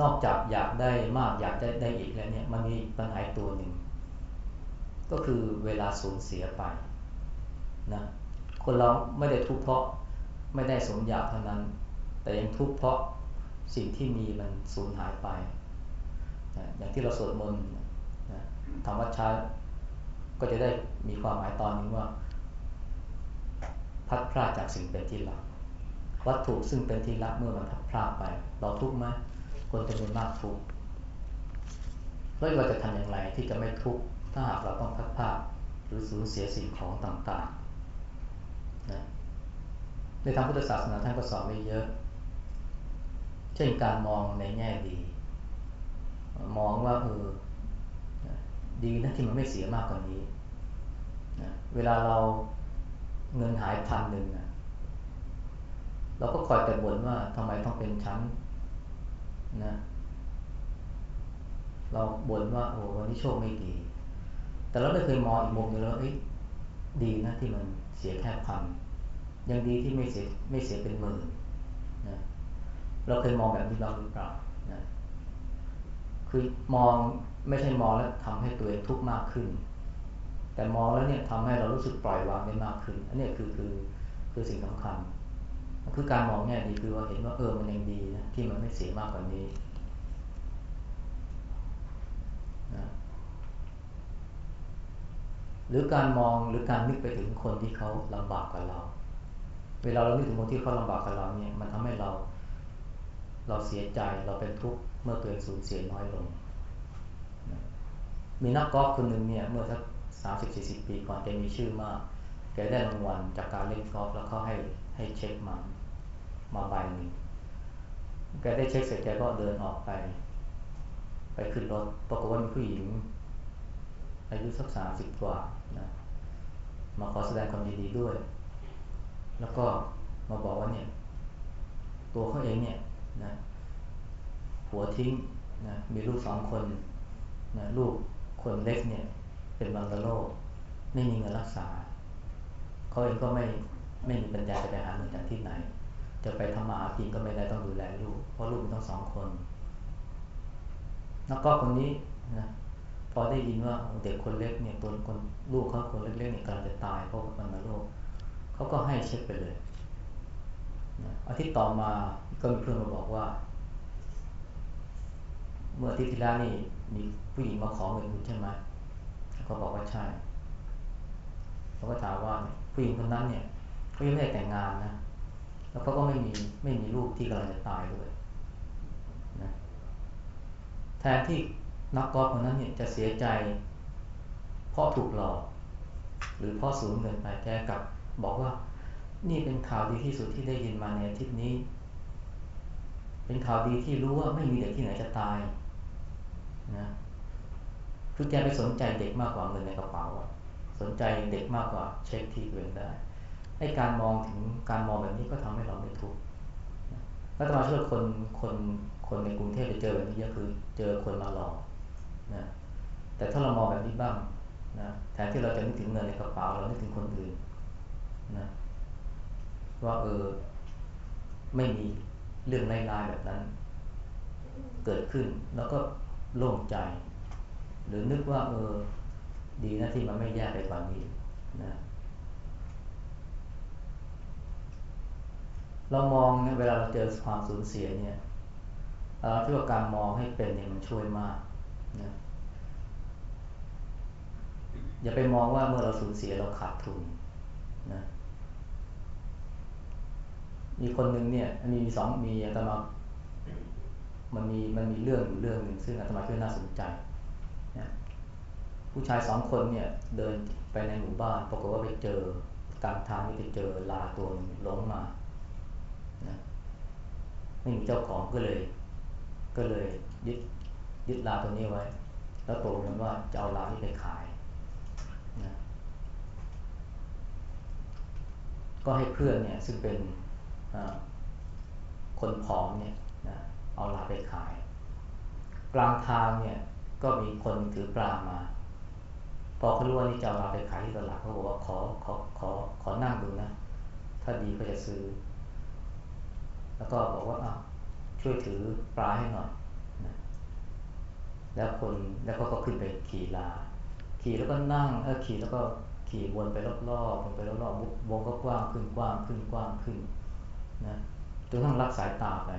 A: นอกจากอยากได้มากอยากได้ได้อีกแล้วเนี่ยมันมีปัญหาตัวหนึ่งก็คือเวลาสูญเสียไปนะ คนเราไม่ได้ทุกข์เพราะไม่ได้สมอยากเท่านั้น แต่ยังทุกข์เพราะสิ่งที่มีมันสูญหายไปอย่างที่เราสวดมนต์ทำวัดช้าก็จะได้มีความหมายตอนนี้ว่า พัดพลาดจากสิ่งเป็นที่รัก วัตถุซึ่งเป็นที่รักเมื่อมันพัดพลาดไป เราทุกข์ไหมคนจำนวนมากทุกข์แล้วเราจะทำอย่างไรที่จะไม่ทุกข์ถ้าหากเราต้องพัดพลาดหรือสูญเสียสิ่งของต่างๆ ในทางพุทธศาสนาท่านก็สอนไว้เยอะ เช่นการมองในแง่ดี มองว่าเออดีนะที่มันไม่เสียมากกว่านี้นะเวลาเราเงินหายพันหนึ่งนะเราก็คอยแต่บ่นว่าทำไมต้องเป็นชั้นนะเราบ่นว่าโอ้วันนี้โชคไม่ดี แต่เราไม่เคยมองอีกมุมนึงแล้วเอ้ยดีนะที่มันเสียแค่พัน ยังดีที่ไม่เสียไม่เสียเป็นหมื่นนะเราเคยมองแบบนี้บ้างหรือเปล่านะคือมองไม่ใช่มองแล้วทำให้ตัวเองทุกข์มากขึ้น แต่มองแล้วเนี่ยทำให้เรารู้สึกปล่อยวางได้มากขึ้น อันนี้คือคือคือสิ่งสำคัญคือการมองแง่ดีคือว่าเห็นว่าเออมันยังดีนะที่มันไม่เสียมากกว่านี้นะหรือการมองหรือการนึกไปถึงคนที่เขาลำบากกับเรา เวลาเรานึกถึงคนที่เขาลำบากกับเราเนี่ยมันทำให้เรา เราเสียใจเราเป็นทุกข์เมื่อตัวเองสูญเสียน้อยลง มีนักกอล์ฟคนหนึ่งเนี่ยเมื่อสักสามสิบสี่สิบปีก่อนแกมีชื่อมากแกได้รางวัลจากการเล่นกอล์ฟแล้วเขาให้ให้เช็คมามาใบหนึ่งแกได้เช็คเสร็จแกก็เดินออกไป ไปขึ้นรถปรากฏว่ามีผู้หญิง อายุสักสามสิบกว่านะมาขอแสดงความยินดีด้วย แล้วก็มาบอกว่าเนี่ยตัวเขาเองเนี่ยนะผัวทิ้งนะมีลูกสองคนนะลูกคนเล็กเนี่ยเป็นบังกะโลไม่มีเงินรักษา เขาเองก็ไม่ไม่มีปัญญาจะไปหาเงินจากที่ไหน จะไปทำมาหากินก็ไม่ได้ต้องดูแลลูกเพราะลูกมีต้องสองคน แล้วก็คนนี้นะพอได้ยินว่าเด็กคนเล็กเนี่ยตัวคนลูกเขาคนเล็กๆเนี่ยกำลังจะตายเพราะมันมาโรค เขาก็ให้เช็คไปเลยอาทิตย์ต่อมาก็มีเพื่อนมาบอกว่า เมื่ออาทิตย์ที่แล้วนี่มีผู้หญิงมาขอเงินคุณใช่ไหมเขาบอกว่าใช่เขาก็ถามว่าผู้หญิงคนนั้นเนี่ยเขายังไม่ได้แต่งงานนะ แล้วเขาก็ไม่มีไม่มีลูกที่กำลังจะตายด้วยนะแทนที่นักกอล์ฟคนนั้นเนี่ยจะเสียใจ เพราะถูกหลอก หรือเพราะสูญเงินไปแกกับ บอกว่า นี่เป็นข่าวดีที่สุดที่ได้ยินมาในอาทิตย์นี้ เป็นข่าวดีที่รู้ว่าไม่มีเด็กที่ไหนจะตายนะคือแกไปสนใจเด็กมากกว่าเงินในกระเป๋าสนใจเด็กมากกว่าเช็คที่ตัวเองได้ให้การมองถึงการมองแบบนี้ก็ทำให้เราไม่ทุกข์แล้วตมาเชื่อคนคนคนในกรุงเทพจะเจอแบบนี้เยอะคือเจอคนมาหลอกนะแต่ถ้าเรามองแบบนี้บ้างนะแทนที่เราจะนึกถึงเงินในกระเป๋าเรานึกถึงคนอื่น นะว่าเออไม่มีเรื่องไร้ายแบบนั้น เกิดขึ้นแล้วก็โล่งใจ หรือนึกว่า เออ ดีนะที่มันไม่แย่ไปกว่านี้นะเรามองเนี่ยเวลาเราเจอความสูญเสียเนี่ยเราที่ว่าการมองให้เป็นเนี่ยมันช่วยมากนะอย่าไปมองว่าเมื่อเราสูญเสียเราขาดทุนนะ มีคนหนึ่งเนี่ยมีสองมีอาตมามันมีมันมีเรื่องอยู่เรื่องหนึ่งซึ่งอาตมาคิดน่าสนใจนะผู้ชายสองคนเนี่ยเดินไปในหมู่บ้านปรากฏว่าไปเจอกลางทางนี่ไปเจอลาตัวนึงล้มมานะไม่มีเจ้าของก็เลย ก็เลยยึดยึดลาตัวนี้ไว้ แล้วตกลงว่าจะเอาลานี้ไปขายนะก็ให้เพื่อนเนี่ยซึ่งเป็น คนผอมเนี่ยนะเอาลาไปขาย กลางทางเนี่ยก็มีคนถือปลามา พอเขารู้ว่านี่จะเอาลาไปขายที่ตลาดเขาบอกว่าขอขอขอขอนั่งดูนะ ถ้าดีก็จะซื้อ แล้วก็บอกว่าช่วยถือปลาให้หน่อยนะแล้วคนแล้วก็ก็ขึ้นไปขี่ลา ขี่แล้วก็นั่งเออขี่แล้วก็ขี่วนไปรอบๆวนไปรอบๆวงก็กว้างขึ้นกว้างขึ้นกว้างขึ้นนะจนต้องรับสายตาไป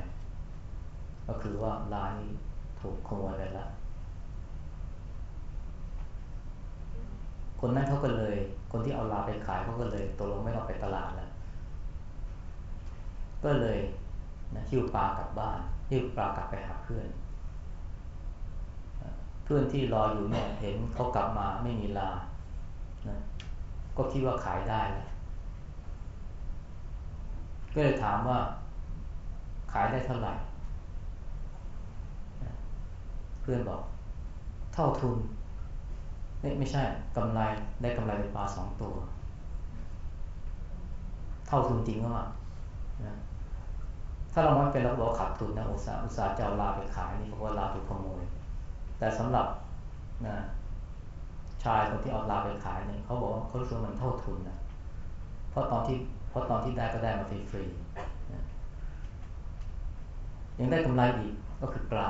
A: ก็คือว่าลานี้ถูกขโมยไปแล้วคนนั้นเขาก็เลย คนที่เอาลาไปขายเขาก็เลยตกลงไม่ต้องไปตลาดแล้ว ก็เลยนะหิ้วปลากลับบ้านหิ้วปลากลับไปหาเพื่อน เพื่อนที่รออยู่เนี่ยเห็นเขากลับมาไม่มีลานะก็คิดว่าขายได้แล้ว ก็เลยถามว่าขายได้เท่าไหร่ เพื่อนบอก เท่าทุนไม่ไม่ใช่กำไรได้กำไรเป็นปลาสองตัว เท่าทุนจริงก็มานะถ้าเราไม่เป็นเราบอกขาดทุนนะอุตสาห์อุตสาห์จะเอาลาไปขายนี่เพราะว่าลาถูกขโมย แต่สำหรับนะชายคนที่เอาลาไปขายเนี่ยเขาบอกว่าเขารู้สึกมันเท่าทุนนะเพราะตอนที่ เพราะตอนที่ได้ก็ได้มาฟรีๆยังได้กำไรอีกก็คือปลา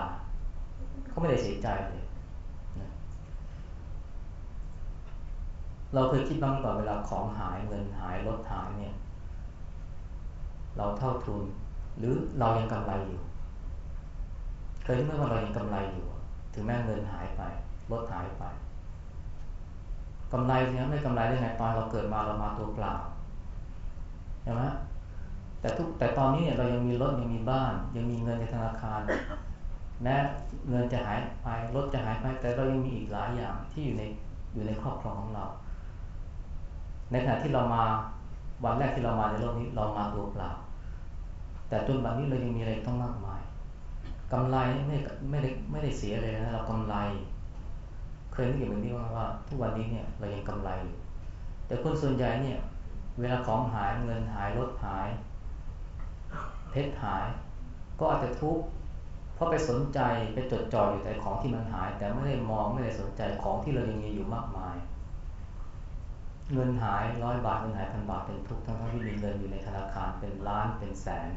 A: เขาไม่ได้เสียใจเลยนะเราเคยคิดบ้างก่อนเวลาของหายเงินหายรถหายเนี่ย เราเท่าทุน หรือเรายังกำไรอยู่ เคยเมื่อว่าเรายังกำไรอยู่ ถึงแม้เงินหายไปรถหายไปกำไรเนี่ยไม่กำไรได้ไงตอนเราเกิดมาเรามาตัวเปล่า ช่ไหมแต่ทุกแต่ตอนนี้เนี่ยเรายังมีรถยังมีบ้าน ยังมีเงินในธนาคารแม้เงินจะหายไปรถจะหายไป แต่เรายังมีอีกหลายอย่างที่อยู่ในอยู่ในครอบครองของเรา ในขณะที่เรามาวันแรกที่เรามาในโลกนี้เรามาตัวเปล่า แต่จนวันนี้เรายังมีอะไรต้องมากมายกำไรไม่ไม่ได้ไม่ได้เสียเลยนะเรากำไร เคยนึกอย่างนี้ว่าว่า ทุกวันนี้เนี่ยเรายังกำไรอยู่แต่คนส่วนใหญ่เนี่ย เวลาของหายเงินหายรถหาย เพชรหาย ก็อาจจะทุกข์เพราะไปสนใจไปจดจ่ออยู่แต่ของที่มันหาย แต่ไม่ได้มองไม่ได้สนใจของที่เรายังมีอยู่มากมาย เงินหายร้อยบาทเงินหายพันบาทเป็นทุกข์ทั้งที่มีเงินอยู่ในธนาคารเป็นล้านเป็นแสน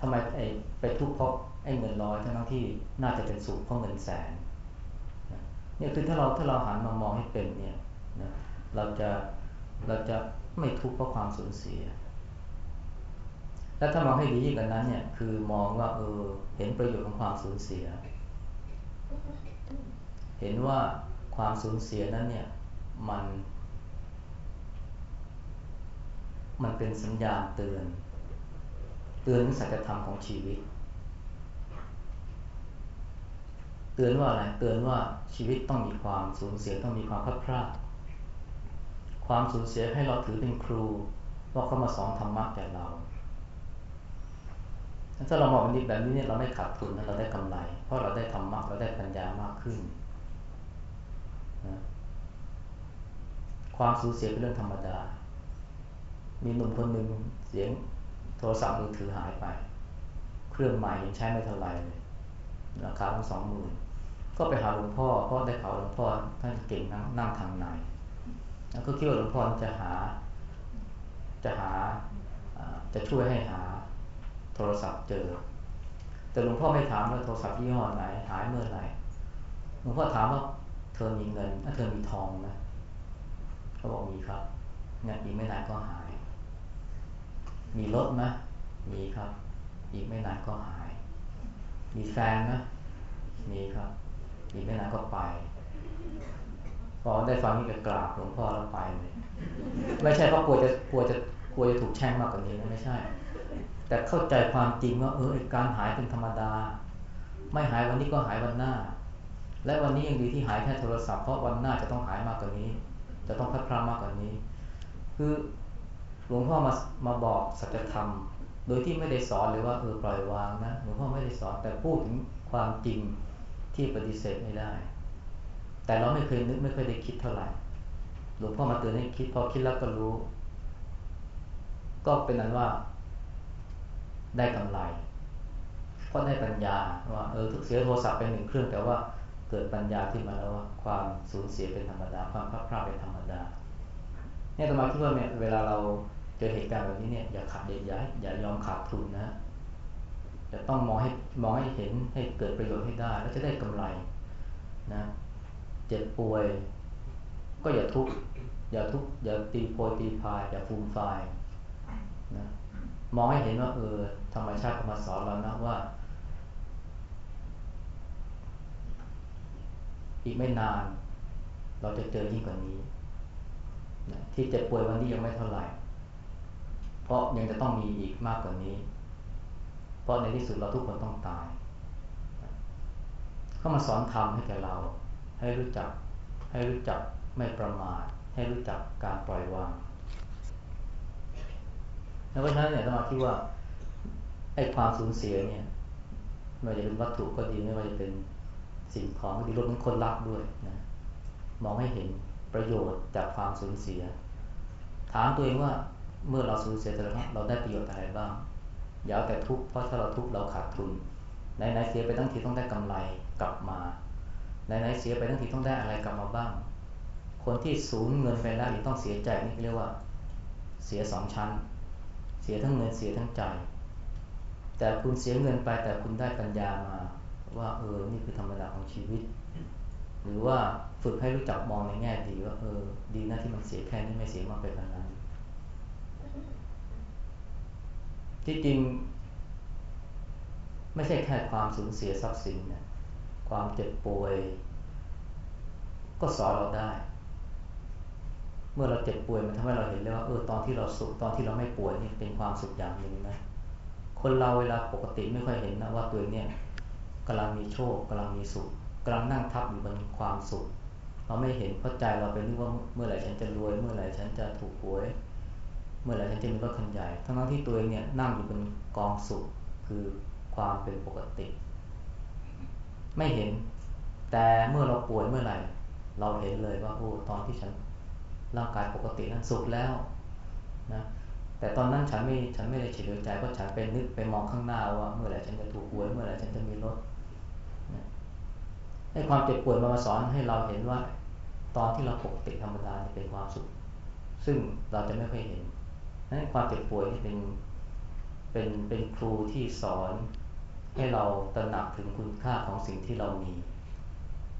A: ทำไมไอ้ไปทุกข์เพราะไอ้เงินร้อยทั้งที่น่าจะเป็นสุขเพราะเงินแสนเนี่ยคือถ้าเราถ้าเราหันมามองให้เป็นเนี่ยนะเราจะ เราจะไม่ทุกข์เพราะความสูญเสีย แล้วถ้ามองให้ดียิ่งกว่านั้นเนี่ย คือมองว่าเออเห็นประโยชน์ของความสูญเสีย เห็นว่าความสูญเสียนั้นเนี่ยมัน มันเป็นสัญญาณเตือน เตือนสัจธรรมของชีวิต เตือนว่าอะไร เตือนว่าชีวิตต้องมีความสูญเสียต้องมีความพลาดพลาด ความสูญเสียให้เราถือเป็นครูว่าเขามาสอนธรรมะแก่เรา ถ้าเรามองแบบนี้แบบนี้เนี่ยเราไม่ขาดทุนนะเราได้กำไร เพราะเราได้ธรรมะเราได้ปัญญามากขึ้นนะความสูญเสียเป็นเรื่องธรรมดา มีหนุ่มคนหนึ่งเสียงโทรศัพท์มือถือหายไป เครื่องใหม่ยังใช้ไม่เท่าไหร่เลยราคาตั้งสองหมื่นก็ไปหาหลวงพ่อเพราะได้ข่าวหลวงพ่อท่านเก่งนั่งนั่งทางใน แล้วก็คิดว่าหลวงพ่อจะหา จะหาจะช่วยให้หาโทรศัพท์เจอ แต่หลวงพ่อไม่ถามว่าโทรศัพท์ยี่ห้อไหนหายเมื่อไหร่หลวงพ่อถามว่าเธอมีเงินเธอมีทองไหมเขาบอกมีครับเนี่ยอีกไม่นานก็หาย มีรถไหมมีครับ อีกไม่นานก็หาย มีแฟนไหมมีครับ อีกไม่นานก็ไป พอได้ฟังนี่ก็กราบหลวงพ่อแล้วไปเลยไม่ใช่เพราะกลัวจะกลัวจะกลัวจะถูกแช่งมากกว่านี้นะไม่ใช่ แต่เข้าใจความจริงว่าเออการหายเป็นธรรมดา ไม่หายวันนี้ก็หายวันหน้า และวันนี้ยังดีที่หายแค่โทรศัพท์เพราะวันหน้าจะต้องหายมากกว่านี้ จะต้องพัดพลามากกว่านี้ คือหลวงพ่อมามาบอกสัจธรรม โดยที่ไม่ได้สอนเลยว่าเออปล่อยวางนะหลวงพ่อไม่ได้สอนแต่พูดถึงความจริงที่ปฏิเสธไม่ได้ แต่เราไม่เคยนึกไม่เคยได้คิดเท่าไหร่หลวงพ่อมาเตือนให้คิดพอคิดแล้วก็รู้ ก็เป็นนั้นว่า ได้กำไรเพราะได้ปัญญาว่าเออเสียโทรศัพท์ไปหนึ่งเครื่อง แต่ว่าเกิดปัญญาขึ้นมาแล้วว่าความสูญเสียเป็นธรรมดา ความพลาดพลาดเป็นธรรมดาเนี่ยตมาคิดว่าเนี่ยเวลาเราเจอเหตุการณ์แบบนี้เนี่ยอย่าขาดอย่าอย่ายอมขาดทุนนะจะต้องมองให้มองให้เห็นให้เกิดประโยชน์ให้ได้ แล้วจะได้กำไรนะ จ็บป่วย ก็อย่าทุกข์อย่าทุกข์อย่าตีโพยตีพาย อย่าฟูมฟายนะมองให้เห็นว่าเออธรรมชาติมาสอนเรานะว่า อีกไม่นาน เราจะเจอยิ่งกว่านี้นะที่เจ็บป่วยวันนี้ยังไม่เท่าไหร่ เพราะยังจะต้องมีอีกมากกว่านี้ เพราะในที่สุดเราทุกคนต้องตาย เข้ามาสอนธรรมให้แก่เรา ให้รู้จัก ให้รู้จักไม่ประมาท ให้รู้จักการปล่อยวาง แล้วเพราะฉะนั้นเนี่ยต้องมาคิว่าไอ้ความสูญเสียเนี่ยไม่ว่าจะเป็นวัตถุก็ดีไม่ว่าจะเป็นสิ่งของก็ดีรวมทั้งคนรักด้วยนะมองให้เห็นประโยชน์จากความสูญเสีย ถามตัวเองว่าเมื่อเราสูญเสียแต่ละครั้งเราได้ประโยชน์อะไรบ้างอย่าเอาแต่ทุกข์เพราะถ้าเราทุกข์เราขาดทุนไหนๆเสียไปทั้งทีต้องได้กำไรกลับมา ไหนๆเสียไปทั้งทีต้องได้อะไรกลับมาบ้าง คนที่สูญเงินไปแล้วยังต้องเสียใจนี่เรียกว่า เสียสองชั้น เสียทั้งเงินเสียทั้งใจ แต่คุณเสียเงินไปแต่คุณได้ปัญญามา ว่าเออนี่คือธรรมดาของชีวิต หรือว่าฝึกให้รู้จักมองในแง่ดีว่าเออดีนะที่มันเสียแค่นี้ไม่เสียมากไปกว่านั้นที่จริง ไม่ใช่แค่ความสูญเสียทรัพย์สินนะ ความเจ็บป่วย ก็สอนเราได้ เมื่อเราเจ็บป่วยมันทำให้เราเห็นเลยว่าเออตอนที่เราสุขตอนที่เราไม่ป่วยนี่เป็นความสุขอย่างหนึ่งนะคนเราเวลาปกติไม่ค่อยเห็นนะว่าตัวเนี่ยกำลังมีโชคกำลังมีสุขกำลังนั่งทับอยู่บนความสุข เราไม่เห็นเพราะใจเราเป็นนึกว่าเมื่อไหร่ฉันจะรวย เมื่อไหร่ฉันจะถูกหวย เมื่อไหร่ฉันจะมีรถคันใหญ่ทั้งทั้งที่ตัวเองเนี่ยนั่งอยู่บนกองสุขคือความเป็นปกติ ไม่เห็น แต่เมื่อเราป่วยเมื่อไหร่ เราเห็นเลยว่าโอ้ตอนที่ฉันร่างกายปกตินั้นสุขแล้วนะแต่ตอนนั้นฉันไม่ฉันไม่ได้เฉลียวใจเพราะฉันเป็นนึกไปมองข้างหน้าว่าเมื่อไหร่ฉันจะถูกหวยเมื่อไหร่ฉันจะมีรถให้ความเจ็บปวยมาสอนให้เราเห็นว่า ตอนที่เราปกติธรรมดาเป็นความสุข ซึ่งเราจะไม่เคยเห็นนั้นความเจ็บปวยนี่เป็นเป็นเป็นครูที่สอน ให้เราตระหนักถึงคุณค่าของสิ่งที่เรามี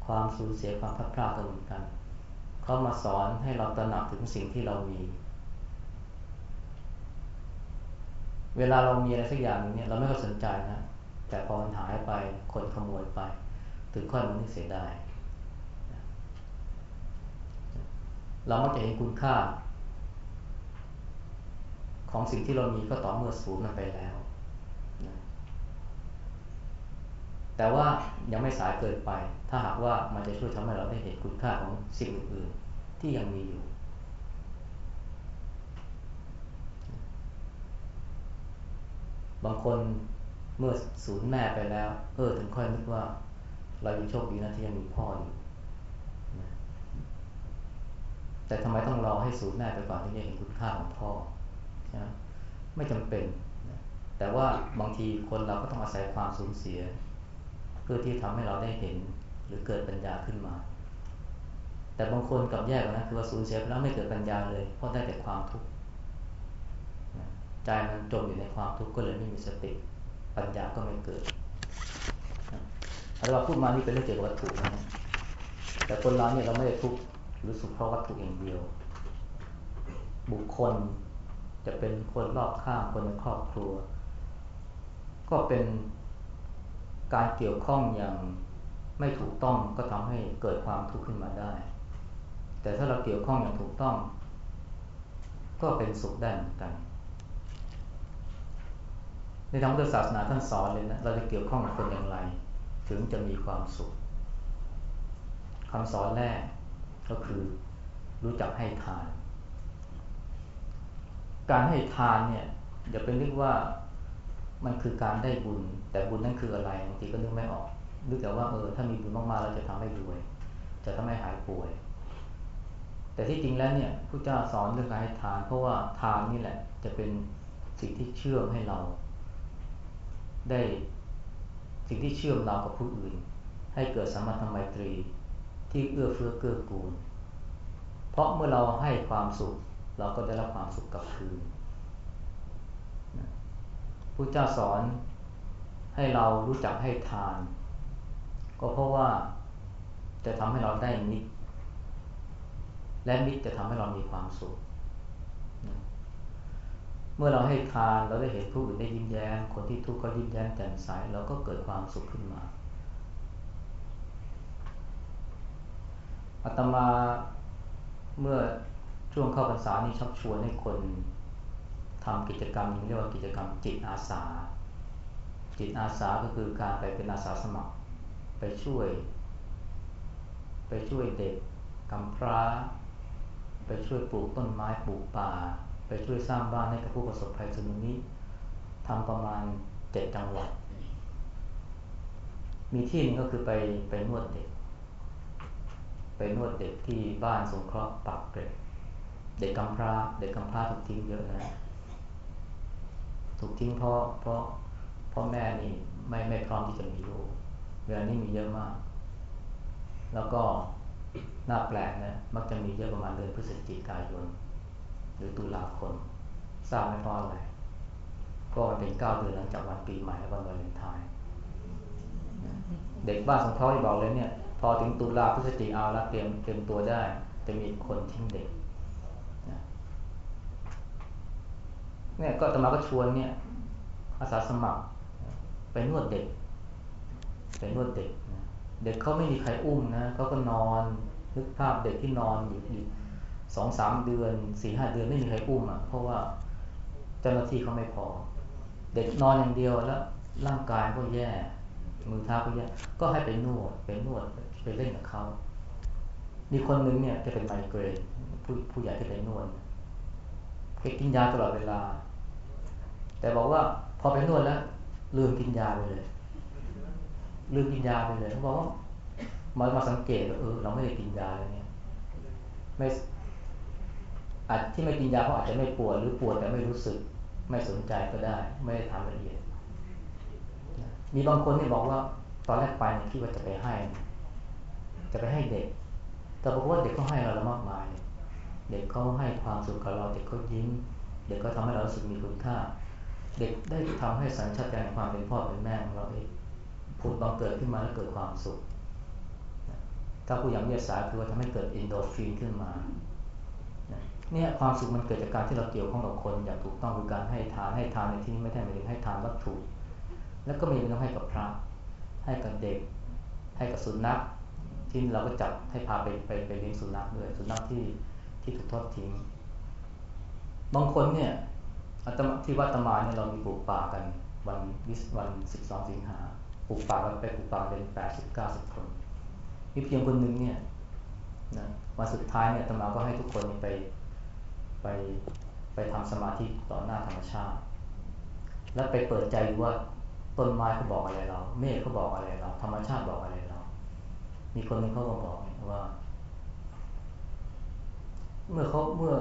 A: ความสูญเสียความพลาดพลาดกันเหมือนกันเขามาสอนให้เราตระหนักถึงสิ่งที่เรามี เวลาเรามีอะไรสักอย่างเนี่ยเราไม่ค่อยสนใจนะแต่พอมันหายไปคนขโมยไป ถึงค่อยมันนี่เสียดายเรามักจะเห็นคุณค่า ของสิ่งที่เรามีก็ต่อเมื่อสูญมันไปแล้วนะ แต่ว่ายังไม่สายเกินไป ถ้าหากว่ามันจะช่วยทำให้เราได้เห็นคุณค่าของสิ่งอื่นๆที่ยังมีอยู่ บางคนเมื่อสูญแม่ไปแล้ว เออถึงค่อยนึกว่า เรายังโชคดีนะที่ยังมีพ่ออยู่แต่ทำไมต้องรอให้สูญแม่ไปก่อนถึงจะเห็นคุณค่าของพ่อนะไม่จำเป็น แต่ว่าบางทีคนเราก็ต้องอาศัยความสูญเสีย เพื่อที่ทำให้เราได้เห็นหรือเกิดปัญญาขึ้นมา แต่บางคนกับแยกนะคือว่าสูญเสียแล้วไม่เกิดปัญญาเลย เพราะได้แต่ความทุกข์ใจมันจมอยู่ในความทุกข์ก็เลยไม่มีสติ ปัญญาก็ไม่เกิดอาจาพูดมานี่เป็นเรื่องเกี่ยวกับวัตถุนะแต่คนเราเนี่ยเราไม่ได้ทุกข์หรือสุขเพราะวัตถุอย่างเดียว บุคคลจะเป็นคนรอบข้างคนในครอบครัว ก็เป็น การเกี่ยวข้องอย่างไม่ถูกต้องก็ทำให้เกิดความทุกข์ขึ้นมาได้ แต่ถ้าเราเกี่ยวข้องอย่างถูกต้อง ก็เป็นสุขได้เหมือนกัน ในทางพุทธศาสนาท่านสอนเลยนะ เราจะเกี่ยวข้องกับคนอย่างไร ถึงจะมีความสุขคำสอนแรกก็คือรู้จักให้ทาน การให้ทานเนี่ยอย่าไปนึกว่า มันคือการได้บุญ แต่บุญนั่นคืออะไรบางทีก็นึกไม่ออกนึกแต่ว่าเออถ้ามีบุญมากๆเราจะทำให้รวย จะทำให้หายป่วย แต่ที่จริงแล้วเนี่ยพระเจ้าสอนเรื่องการให้ทาน เพราะว่าทานนี่แหละ จะเป็นสิ่งที่เชื่อมให้เรา ได้สิ่งที่เชื่อมเรากับผู้อื่น ให้เกิดสมาธิไมตรีที่เอื้อเฟื้อเกื้อกูล เพราะเมื่อเราให้ความสุข เราก็ได้รับความสุขกลับคืน พระเจ้าสอนให้เรารู้จักให้ทาน ก็เพราะว่าจะทำให้เราได้มิตร และมิตรจะทำให้เรามีความสุข เมื่อเราให้ทานเราได้เห็นผู้อื่นได้ยิ้มแย้ม คนที่ทุกข์ก็ยิ้มแย้มแจ่มใสเราก็เกิดความสุขขึ้นมาอาตมาเมื่อช่วงเข้าพรรษานี้ชักชวนให้คน ทำกิจกรรมเรียกว่ากิจกรรมจิตอาสา จิตอาสาก็คือการไปเป็นอาสาสมัคร ไปช่วย ไปช่วยเด็กกำพร้า ไปช่วยปลูกต้นไม้ปลูกป่า ไปช่วยสร้างบ้านให้กับผู้ประสบภัยสึนามิทำประมาณเจ็ดจังหวัด มีที่นึงก็คือไปไปนวดเด็ก ไปนวดเด็กที่บ้านสงเคราะห์ปากเกร็ดเด็กกำพร้า เด็กกำพร้าถูกทิ้งเยอะนะ ถูกทิ้งเพราะเพราะพ่อแม่นี่ไม่ไม่พร้อมที่จะมีลูกเวลานี้มีเยอะมาก แล้วก็น่าแปลกนะมักจะมีเยอะประมาณเดือนพฤศจิกายน หรือตุลาคมทราบไม่พออะไรก็มันเป็นเก้าเดือนหลังจากวันปีใหม่และวันวาเลนไทน์เด็กบ้านสงเคราะห์ที่บอกเลยเนี่ย พอถึงตุลาพฤศจิกาแล้วเตรียมเตรียมตัวได้ จะมีคนทิ้งเด็ก เนี่ยก็ตมาก็ชวนเนี่ยอาสาสมัครไปนวดเด็กไปนวดเด็ก เด็กเขาไม่มีใครอุ้มนะเขาก็นอนนึกภาพเด็กที่นอนอยู่อยู่สองสามเดือนสี่ห้าเดือนไม่มีใครอุ้มอะเพราะว่าเจ้าหน้าที่เขาไม่พอ เด็กนอนอย่างเดียวแล้วร่างกายก็แย่ มือเท้าก็แย่ก็ให้ไปนวดไปนวดไปเล่นกับเขามีคนนึงเนี่ยจะเป็นไมเกรนผู้ผู้ใหญ่ที่ไปนวด แกกินยาตลอดเวลา แต่บอกว่าพอไปนวดแล้ว ลืมกินยาไปเลย ลืมกินยาไปเลยเขาบอกว่ามามาสังเกตว่าเออเราไม่ได้กินยาเลยเนี่ยไม่อาจที่ไม่กินยาเพราะอาจจะไม่ปวดหรือปวดแต่ไม่รู้สึก ไม่สนใจก็ได้ ไม่ได้ทำละเอียด มีบางคนเนี่ยบอกว่า ตอนแรกไปเนี่ยคิดว่าจะไปให้ จะไปให้เด็ก แต่บอกฏว่าเด็กเขาให้เราละมากมาย เด็กเขาให้ความสุขกับเราเด็กเขายิ้ม เด็กก็ทำให้เรารู้สึกมีคุณค่า เด็กได้ทำให้สัญชาตญาณความเป็นพ่อเป็นแม่ของเราเองผุดบังเกิดขึ้นมาแล้วเกิดความสุขถ้าผู้อย่างวิทยาศาสตร์คือว่าทำให้เกิดอินโดฟินขึ้นมาเนี่ยความสุขมันเกิดจากการที่เราเกี่ยวข้องกับคนอย่างถูกต้องคือการให้ทานให้ทานในที่นี้ไม่ใช่หมายถึงให้ทานวัตถุ แล้วก็ไม่ต้องให้กับพระให้กับเด็ก ให้กับสุนัขที่เราก็จับให้พาไปไปไปเลี้ยงสุนัขด้วยสุนัขที่ ที่ถูกทอดทิ้ง บางคนเนี่ยที่วัดตมาเนี่ยเรามีปลูกป่ากันวันวิสวันสิบสองสิงหาปลูกป่ากันไปปลูกป่าเป็นแปดสิบเก้าสิบคนมีเพียงคนหนึ่งเนี่ยนะวันสุดท้ายเนี่ยตมาก็ให้ทุกคนไปไปไปทำสมาธิต่อหน้าธรรมชาติ แล้วไปเปิดใจดูว่าต้นไม้เขาบอกอะไรเรา เมฆเขาบอกอะไรเรา ธรรมชาติบอกอะไรเรา มีคนนึงเขาก็บอกว่า เมื่อเขาเมื่อ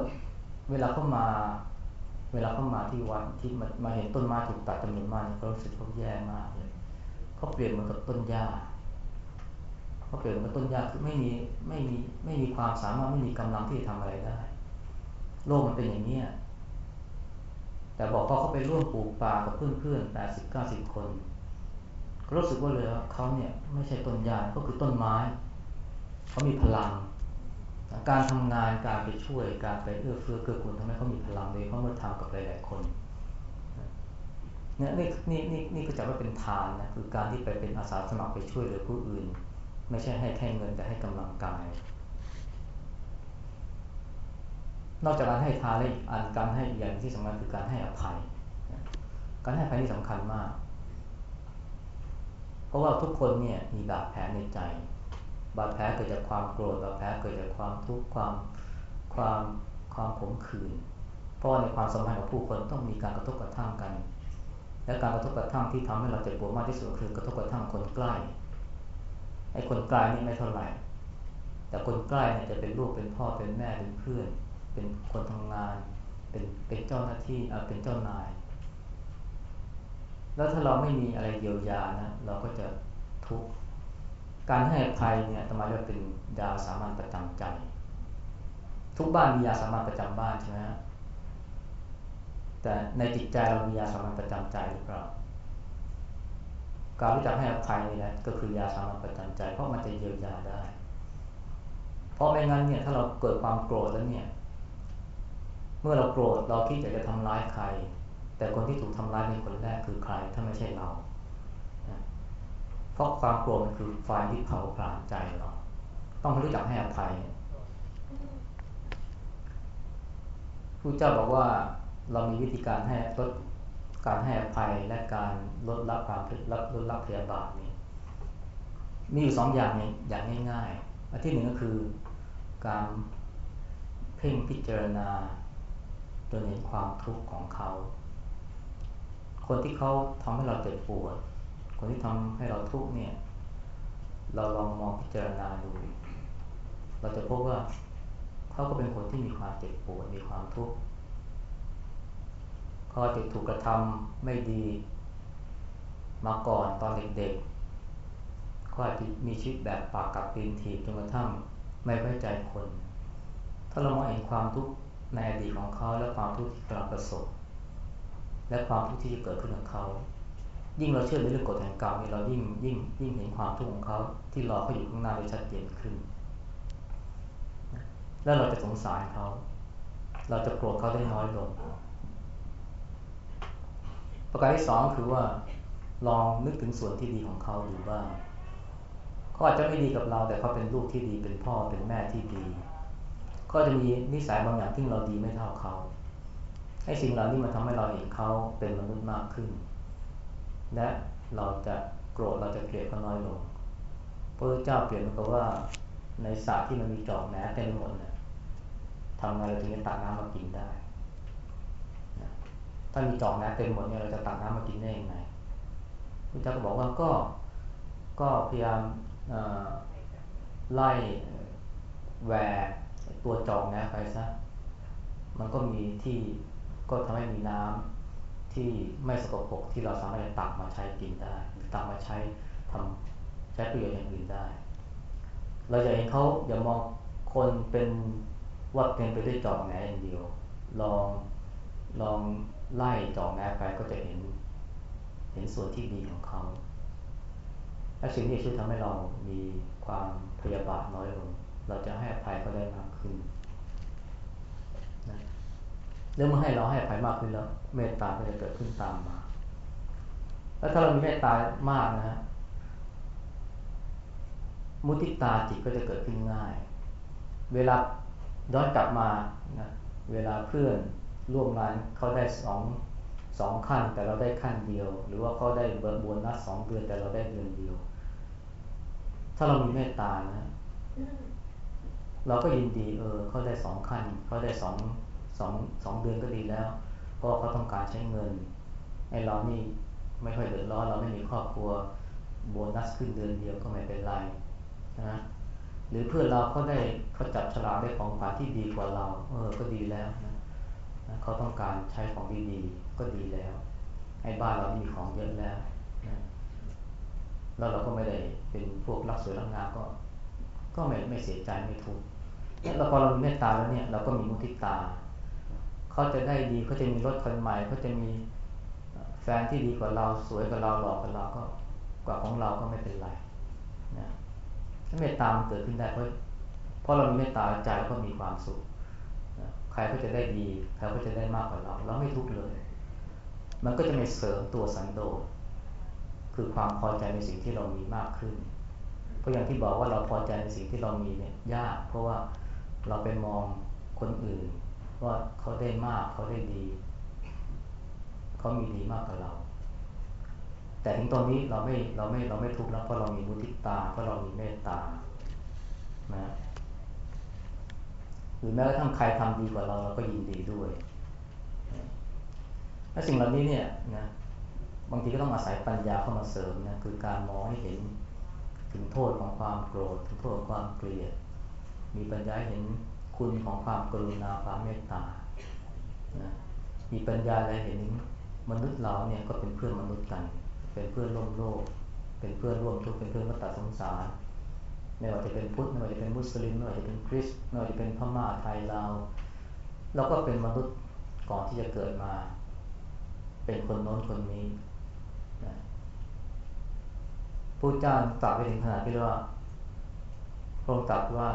A: เวลาเขามา เวลาเขามาที่วัดที่มามาเห็นต้นไม้ถูกตัดจำนวนมากเขารู้สึกเขาแย่มากเลยเขาเปลี่ยนเหมือนกับต้นหญ้าเขาเปลี่ยนเหมือนต้นหญ้าคือไม่มีไม่มีไม่มีความสามารถไม่มีกำลังที่จะทำอะไรได้ โลกมันเป็นอย่างนี้แต่บอกพอเขาไปร่วมปลูกป่ากับเพื่อนๆแปดสิบเก้าสิบคนรู้สึกว่าเลยว่าเขาเนี่ยไม่ใช่ต้นยาก็คือต้นไม้ เขามีพลัง การทำงานการไปช่วยการไปเอื้อเฟื้อเกื้อกูลทำให้เขามีพลังเลยเพราะเมื่อทำกับหลายๆคนเนี่ยนี่นี่นี่นี่ก็จะว่าเป็นทานนะคือการที่ไปเป็นอาสาสมัครไปช่วยเหลือผู้อื่น ไม่ใช่ให้แค่เงินแต่ให้กำลังกาย นอกจากการให้ทานแล้วอันการให้อีกอย่างที่สำคัญคือการให้อภัย การให้อภัยนี่สำคัญมาก เพราะว่าทุกคนเนี่ยมีบาดแผลในใจ บาดแผลเกิดจากความโกรธบาดแผลเกิดจากความทุกข์ความความความขมขื่นเพราะในความสัมพันธ์กับผู้คนต้องมีการกระทบกระทั่งกัน และการกระทบกระทั่งที่ทำให้เราเจ็บปวดมากที่สุดคือกระทบกระทั่งคนใกล้ไอ้คนใกล้นี่ไม่เท่าไหร่ แต่คนใกล้เนี่ยจะเป็นลูกเป็นพ่อเป็นแม่เป็นเพื่อน เป็นคนทำงาน เป็นเป็นเจ้าหน้าที่เป็นเจ้านาย แล้วถ้าเราไม่มีอะไรเยียวยานะเราก็จะทุกข์ การให้อภัยเนี่ยทำไมเรียกเป็นยาสามัญประจำใจ ทุกบ้านมียาสามัญประจำบ้านใช่ไหมแต่ในจิตใจเรามียาสามัญประจำใจหรือเปล่าการรู้จักให้อภัยนี่แหละก็คือยาสามัญประจำใจ เพราะมันจะเยียวยาได้ เพราะไม่งั้นเนี่ยถ้าเราเกิดความโกรธแล้วเนี่ย เมื่อเราโกรธเราคิดอยากจะทำร้ายใคร แต่คนที่ถูกทำร้ายเป็นคนแรกคือใคร ถ้าไม่ใช่เรา ราะความโกรธมันคือไฟที่เผาผลาญใจเราต้องรู้จักให้อภัยผู้เจ้าบอกว่าเรามีวิธีการให้ลดการให้อภัยและการลดละความลดลดละพยาบาทนี่มีอยู่สองอย่างอย่างง่ายๆอันที่หนึ่งก็คือการเพ่งพิจารณาจนเห็นความทุกข์ของเขา คนที่เขาทำให้เราเจ็บปวด คนที่ทำให้เราทุกข์เนี่ย เราลองมองพิจารณาดู เราจะพบว่าเขาก็เป็นคนที่มีความเจ็บปวดมีความทุกข์เขาจะถูกกระทำไม่ดีมาก่อนตอนเด็กๆเขาอาจจะมีชีวิตแบบปากกับตีนถีบจนกระทั่งไม่ไว้ใจคน ถ้าเรามองเห็นความทุกข์ในอดีตของเขาและความทุกข์ที่กำลังประสบ และความทุกข์ที่จะเกิดขึ้นกับเขา ยิ่งเราเชื่อในเรื่องกฎแห่งกรรมเรายิ่งยิ่งยิ่งเห็นความทุกข์ของเขาที่รอเขาอยู่ข้างหน้าได้ชัดเจนขึ้น แล้วเราจะสงสารเขา เราจะโกรธเขาได้น้อยลง ประการที่สองคือว่าลองนึกถึงส่วนที่ดีของเขาดูบ้างเขาอาจจะไม่ดีกับเรา แต่เขาเป็นลูกที่ดีเป็นพ่อเป็นแม่ที่ดี ก็จะมีนิสัยบางอย่างที่เราดีไม่เท่าเขาไอ้สิ่งเหล่านี้มันทำให้เราเห็นเขาเป็นมนุษย์มากขึ้น และเราจะโกรธเราจะเกลียดเขาน้อยลงพระเจ้าเปลี่ยนมันก็ว่าในสระที่มันมีจอกแหนเต็มหมดเนี่ยทำไงเราถึงจะตักน้ำมากินได้ถ้ามีจอกแหนเต็มหมดเนี่ยเราจะตักน้ำมากินได้ยังไงพระเจ้าก็บอกว่าก็ก็พยายามไล่แหวกตัวจอกแหนะไปซะมันก็มีที่ก็ทำให้มีน้ำ ที่ไม่สกปรกที่เราสามารถจะตักมาใช้กินได้หรือตักมาใช้ทำใช้ประโยชน์อย่างอื่นได้ เราจะเห็นเขาอย่ามองคนเป็นวัดเต็มไปด้วยจอกแหนอย่างเดียว ลองลองไล่จอกแหนไปก็จะเห็น เห็นส่วนที่ดีของเขาและสิ่งนี้ช่วยทำให้เรามีความพยาบาทน้อยลง เราจะให้อภัยเขาได้มากขึ้น แล้วเมื่อให้เราให้อภัยมากขึ้นแล้ว เมตตาก็จะเกิดขึ้นตามมา แล้วถ้าเรามีเมตตามากนะฮะมุติตาจิตก็จะเกิดขึ้นง่าย เวลาย้อนกลับมานะเวลาเพื่อนร่วมงานเขาได้สองสองขั้นแต่เราได้ขั้นเดียว หรือว่าเขาได้เบิร์บนนัดสองเดือนแต่เราได้เดือนเดียว ถ้าเรามีเมตตานะเราก็ยินดีเออเขาได้สองขั้นเขาได้สอง สองสองเดือนก็ดีแล้ว เพราะเขาต้องการใช้เงินไอ้เรานี่ไม่ค่อยเดือดร้อนเราไม่มีครอบครัวโบนัสขึ้นเดือนเดียวก็ไม่เป็นไรนะหรือเพื่อนเราเขาได้เขาจับฉลากได้ของขวัญที่ดีกว่าเรา เออก็ดีแล้วนะเขาต้องการใช้ของดีๆก็ดีแล้วไอ้บ้านเรามีของเยอะแล้วนะแล้วเราก็ไม่ได้เป็นพวกรักสวยรักงามก็ ก็ไม่ไม่เสียใจไม่ทุกข์แล้วพอเรามีเมตตาแล้วเนี่ย เราก็มีมุทิตา เขาจะได้ดีเขาจะมีรถคันใหม่เขาจะมีแฟนที่ดีกว่าเราสวยกว่าเราหล่อกว่าเราก็กว่าของเราก็ไม่เป็นไรนะเมตตามันเกิดขึ้นได้เพราะเพราะเรามีเมตตาใจเราก็มีความสุขใครก็จะได้ดีใครก็จะได้มากกว่าเรา เราไม่ทุกข์เลย มันก็จะไม่เสริมตัวสันโดษคือความพอใจในสิ่งที่เรามีมากขึ้นก็อย่างที่บอกว่าเราพอใจในสิ่งที่เรามีเนี่ยยาก เพราะว่าเราไปมองคนอื่น ว่าเขาได้มากเขาได้ดี เขามีดีมากกว่าเรา แต่ถึงตอนนี้เราไม่เราไม่เราไม่ทุกข์แล้วเพราะเรามีมุทิตาเพราะเรามีเมตตานะหรือแม้กระทั่งใครทำดีกว่าเราเราก็ยินดีด้วยและสิ่งเหล่านี้เนี่ยนะบางทีก็ต้องอาศัยปัญญาเข้ามาเสริมนะคือการมองให้เห็นถึงโทษของความโกรธถึงโทษของความเกลียด มีปัญญาเห็น คุณของความกรุณาความเมตตานะมีปัญญาและเห็นมนุษย์เราเนี่ยก็เป็นเพื่อนมนุษย์กัน เป็นเพื่อนร่วมโลก เป็นเพื่อนร่วมทุกข์เป็นเพื่อนวัฏสงสารไม่ว่าจะเป็นพุทธไม่ว่าจะเป็นมุสลิมไม่ว่าจะเป็นคริสต์ไม่ว่าจะเป็นพม่าไทยลาวเราก็เป็นมนุษย์ก่อนที่จะเกิดมา เป็นคนโน้นคนนี้พระเจ้าตรัสไปถึงขนาดที่ว่าพระองค์ตรัสว่า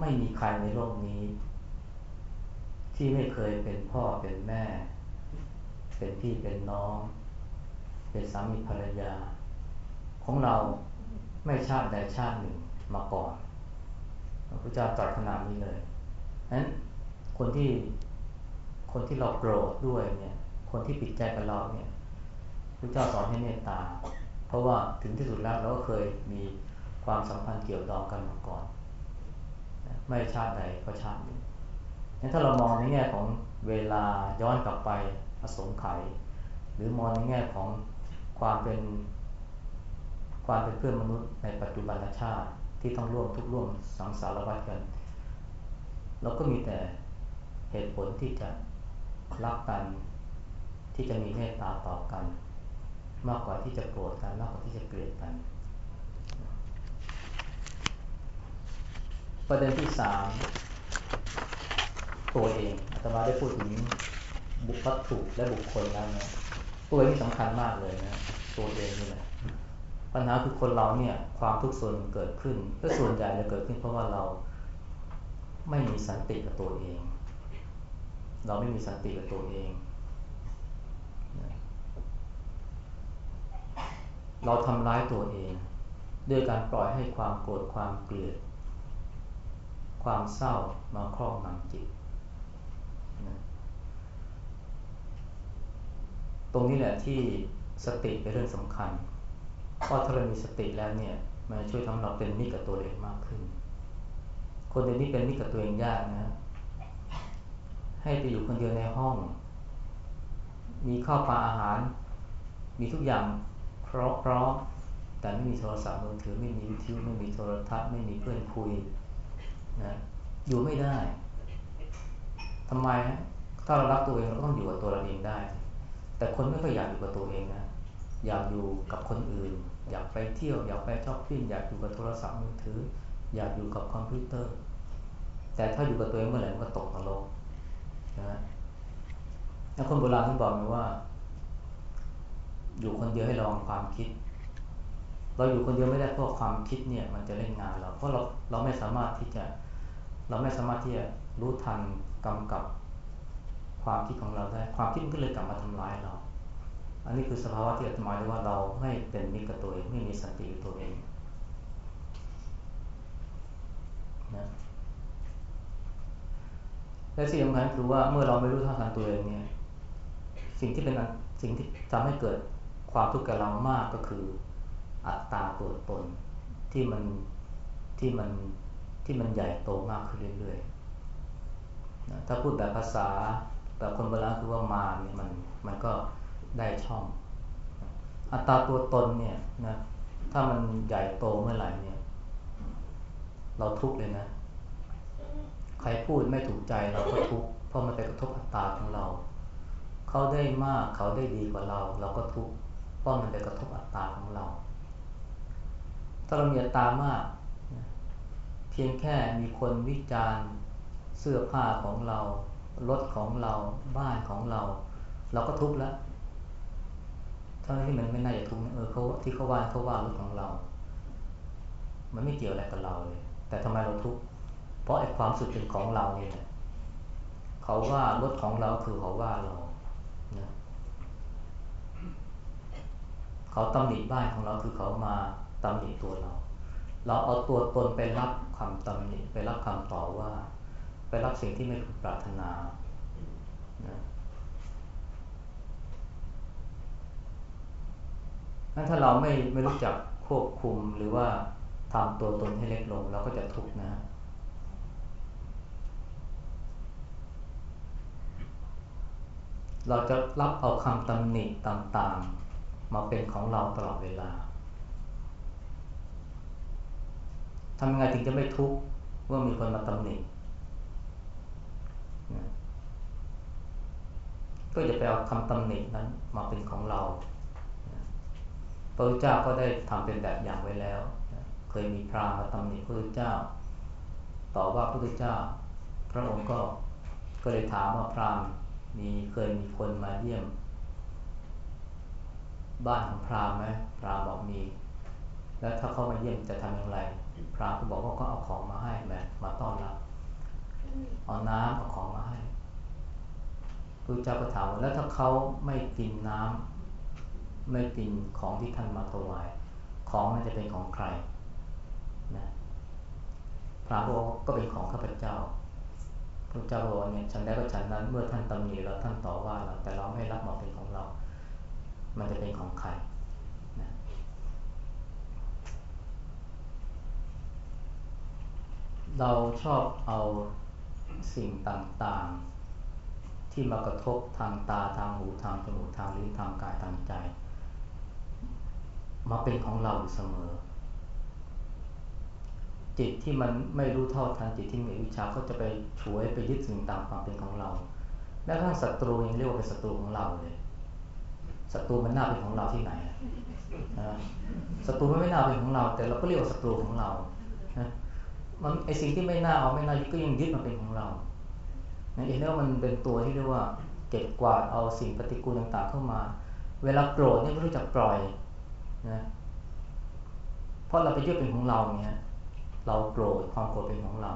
A: ไม่มีใครในโลกนี้ ที่ไม่เคยเป็นพ่อเป็นแม่ เป็นพี่เป็นน้อง เป็นสามีภรรยา ของเราไม่ชาติใดชาติหนึ่งมาก่อนพระเจ้าตรัสขนาดนี้เลยนั้นคนที่คนที่เราโกรธด้วยเนี่ย คนที่ปิดใจกับเราเนี่ยพระเจ้าสอนให้เมตตา เพราะว่าถึงที่สุดแล้วเราก็เคยมีความสัมพันธ์เกี่ยวดองกันมาก่อน ไม่ชาติใดก็ชาติหนึ่งงั้นถ้าเรามองในแง่ของเวลาย้อนกลับไปอสงไขยหรือมองในแง่ของความเป็นความเป็นเพื่อนมนุษย์ในปัจจุบันชาติที่ต้องร่วมทุกร่วมสังสารวัฏกัน เราก็มีแต่เหตุผลที่จะรักกัน ที่จะมีเมตตาต่อกัน มากกว่าที่จะโกรธกันมากกว่าที่จะเกลียดกัน ประเด็นที่สามตัวเองอาตมาได้พูดถึงบุคคลถูกและบุคคลแล้วนะตัวเองสำคัญมากเลยนะตัวเองนี่แหละปัญหาคือคนเราเนี่ย ความทุกข์ส่วนเกิดขึ้น ก็ส่วนใหญ่จะเกิดขึ้นเพราะว่าเราไม่มีสันติกับตัวเอง เราไม่มีสันติกับตัวเอง เราทำร้ายตัวเอง ด้วยการปล่อยให้ความโกรธความเกลียด ความเศร้ามาครอบงำจิตตรงนี้แหละที่สติเป็นเรื่องสำคัญ เพราะถ้าเรามีสติแล้วเนี่ย มันช่วยทำเราเป็นมิตรกับตัวเองมากขึ้น คนเดียวนี้เป็นมิตรกับตัวเองยากนะ ให้ไปอยู่คนเดียวในห้อง มีข้าวปลาอาหาร มีทุกอย่างพร้อมพร้อมแต่ไม่มีโทรศัพท์มือถือไม่มีวิทยุไม่มีโทรทัศน์ไม่มีเพื่อนคุย นะอยู่ไม่ได้ทำไมถ้าเรารักตัวเองเราต้องอยู่กับตัวเราเองได้ แต่คนไม่ค่อยอยากอยู่กับตัวเองนะอยากอยู่กับคนอื่น อยากไปเที่ยว อยากไปชอบปิ้งอยากอยู่กับโทรศัพท์มือถือ อยากอยู่กับคอมพิวเตอร์ แต่ถ้าอยู่กับตัวเองเมื่อไหร่มันก็ตกนรกนะแล้วคนโบราณที่บอกมาว่า อยู่คนเดียวให้ลองความคิด เราอยู่คนเดียวไม่ได้เพราะความคิดเนี่ย มันจะเล่นงานเราเพราะเราเราไม่สามารถที่จะ เราไม่สามารถที่จะรู้ทันกำกับความคิดของเราได้ ความคิดมันก็เลยกลับมาทำร้ายเรา อันนี้คือสภาวะที่หมายถึงว่าเราไม่เป็นมิตรกับตัวเองไม่มีสติกับตัวเองนะและสิ่งสำคัญคือว่าเมื่อเราไม่รู้ท่าทางตัวเองเนี่ย สิ่งที่เป็นสิ่งที่ทำให้เกิดความทุกข์กับเรามากก็คืออัตตาตัวตนที่มันที่มัน ที่มันใหญ่โตมากขึ้นเรื่อยๆนะถ้าพูดแบบภาษาแบบคนโบราณคือว่ามาเนี่ยมันมันก็ได้ช่อง อัตราตัวตนเนี่ยนะถ้ามันใหญ่โตเมื่อไหร่เนี่ย เราทุกข์เลยนะ ใครพูดไม่ถูกใจเราก็ทุกข์เพราะมันไปกระทบอัตราของเรา เขาได้มากเขาได้ดีกว่าเรา เราก็ทุกข์เพราะมันไปกระทบอัตราของเรา ถ้าเรามีอัตรามาก พียงแค่มีคนวิจารณ์เสื้อผ้าของเรา รถของเราบ้านของเรา เราก็ทุกข์แล้วทั้งที่มันไม่น่าจะทุกข์เออเขาที่เขาว่าเขาว่ารถของเรา มันไม่เกี่ยวอะไรกับเราเลย แต่ทำไมเราทุกข์เพราะไอ้ความสุขเป็นของเราเนี่ยเขาว่ารถของเราคือเขาว่าเรานะเขาตำหนิบ้านของเราคือเขามาตำหนิตัวเรา เราเอาตัวตนไปรับคำตำหนิไปรับคำต่อว่า ไปรับสิ่งที่ไม่ถูกปรารถนานั่นถ้าเราไม่ไม่รู้จักควบคุมหรือว่าทำตัวตนให้เล็กลงเราก็จะทุกข์นะเราจะรับเอาคำตำหนิต่างๆ มาเป็นของเราตลอดเวลา ทำยังไงถึงจะไม่ทุกข์ว่ามีคนมาตำหนิก็จะไปเอาคำตำหนินั้นมาเป็นของเราพระพุทธเจ้าก็ได้ทำเป็นแบบอย่างไว้แล้ว เคยมีพราหมณ์มาตำหนิพระพุทธเจ้า ต่อว่าพระพุทธเจ้า พระองค์ก็ก็เลยถามว่าพราหมณ์มีเคยมีคนมาเยี่ยม บ้านของพราหมณ์ไหมพราหมณ์บอกมี แล้วถ้าเขามาเยี่ยมจะทำอย่างไร พราหมณ์ก็บอกว่าก็เอาของมาให้แบบมาต้อนรับเอาน้ำเอาของมาให้พระเจ้าก็ถามว่าแล้วถ้าเขาไม่กินน้ำไม่เป็นของที่ท่านมาถวาย ของมันจะเป็นของใครนะพระบอกก็เป็นของข้าพเจ้าพระเจ้าบอกเนี่ยฉันได้ก็ฉันนั้นเมื่อท่านตำหนิเราท่านต่อว่าเราแต่เราไม่รับมาเป็นของเรา มันจะเป็นของใครนะ เราชอบเอาสิ่งต่างๆ ที่มากระทบทางตาทางหูทางจมูกทางลิ้นทางกายทางใจ มาเป็นของเราอยู่เสมอ จิตที่มันไม่รู้เท่าทันจิตที่มีวิชาก็จะไปฉวยไปยึดสิ่งต่างความเป็นของเราแม้กระทั่งศัตรูยังเรียกว่าเป็นศัตรูของเราเลยศัตรูมันน่าเป็นของเราที่ไหนศัตรูมันไม่น่าเป็นของเรา แต่เราก็เรียกว่าศัตรูของเรา มันไอสิ่งที่ไม่น่าเอาไม่น่ายึดก็ยังยึดมาเป็นของเราเองแล้วมันเป็นตัวที่เรียกว่าเก็บกวาดเอาสิ่งปฏิกูลต่างๆเข้ามา เวลาโกรธเนี่ยไม่รู้จักปล่อยนะเพราะเราไปยึดเป็นของเราเนี่ยเราโกรธความโกรธเป็นของเรา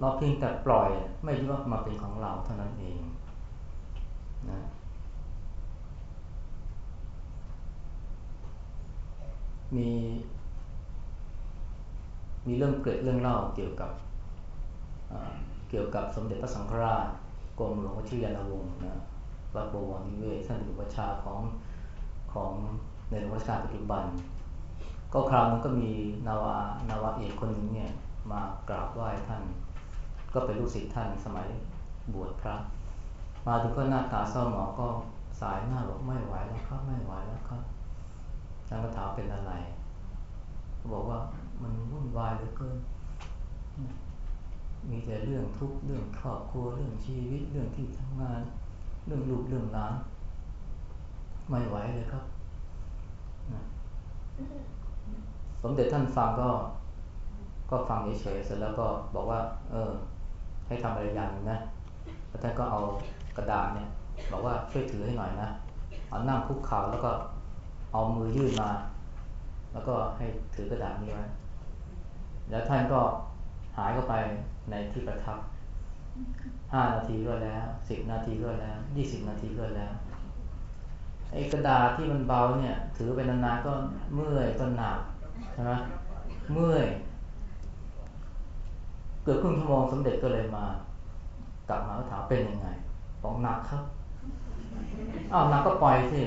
A: เราเพียงแต่ปล่อยไม่ยึดว่ามาเป็นของเราเท่านั้นเองนะมี มีเรื่องเกิดเรื่องเล่าเกี่ยวกับเกี่ยวกับสมเด็จพระสังฆราชกรมหลวงวชิรยานวงศ์นะวัดบวรนิเวศท่านเป็นอุปชาของของในหลวงรัชกาลปัจจุบัน ก็คราวนึงก็มีนาวานาวาเอกคนหนึ่งเนี่ยมากราบไหว้ท่าน ก็เป็นลูกศิษย์ท่านสมัยบวชพระ มาถึงก็หน้าตาเศร้าหมองก็สายหน้าบอกไม่ไหวแล้วครับไม่ไหวแล้วครับท่านก็ถามเป็นอะไรบอกว่า มันวุ่นวายเหลือเกิน มีแต่เรื่องทุกข์เรื่องครอบครัวเรื่องชีวิตเรื่องที่ทำงาน เรื่องลูกเรื่องหลานไม่ไหวเลยครับ สมเด็จท่านฟังก็ ก็ฟังเฉยๆเสร็จแล้วก็บอกว่า เออ ให้ทำอะไรอย่างนะแล้วท่านก็เอากระดาษเนี่ย บอกว่าช่วยถือให้หน่อยนะ เอานั่งคุกเข่าแล้วก็เอามือยื่นมา แล้วก็ให้ถือกระดาษนี้ไว้ แล้วท่านก็หายเข้าไปในที่ประทับห้านาทีก็แล้วสิบนาทีก็แล้วยี่สิบนาทีก็แล้วไอ้กระดาษที่มันเบาเนี่ย ถือไปนานๆก็เมื่อยก็หนักใช่ไหมเมื่อยเกือบครึ่งชั่วโมงสมเด็จก็เลยมา กลับมาถามเป็นยังไงบอกหนักครับอ้าวหนักก็ปล่อยสิ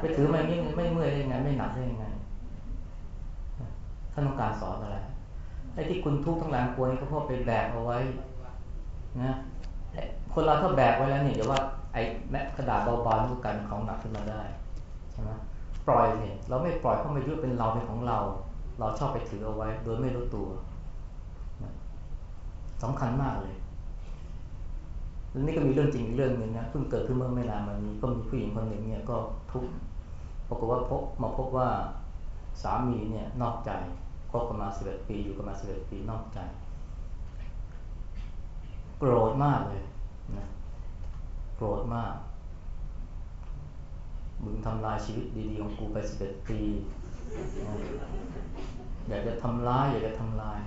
A: ไปถือมันไม่ไม่เมื่อยได้ยังไง ไม่หนักได้ยังไงท่านต้องการสอนอะไร ไอ้ที่คุณทุกข์ทั้งหลายปวงก็เพราะไปแบกเอาไว้นะคนเราถ้าแบกไว้แล้วเนี่ยเดี๋ยวว่าไอ้แม้กระดาษเบาๆมันก็กลายเป็นของหนักขึ้นมาได้ใช่ไหมปล่อยเนี่ยเราไม่ปล่อยเพราะไม่ยึดเป็นเราเป็นของเรา เราชอบไปถือเอาไว้ โดยไม่รู้ตัวสำคัญมากเลยแล้วนี่ก็มีเรื่องจริงเรื่องหนึ่งนะเพิ่งเกิดขึ้นเมื่อไม่นานมานี้ก็มีผู้หญิงคนหนึ่งเนี่ยก็ทุกข์ปรากฏว่าพบมาพบว่าสามีเนี่ยนอกใจ คบกันมาสิบเอ็ดปีอยู่กันมาสิบเอ็ดปีนอกใจ โกรธมากเลยนะโกรธมากมึงทำลายชีวิตดีๆของกูไปสิบเอ็ดปี อยากจะทำร้ายอยากจะทำลาย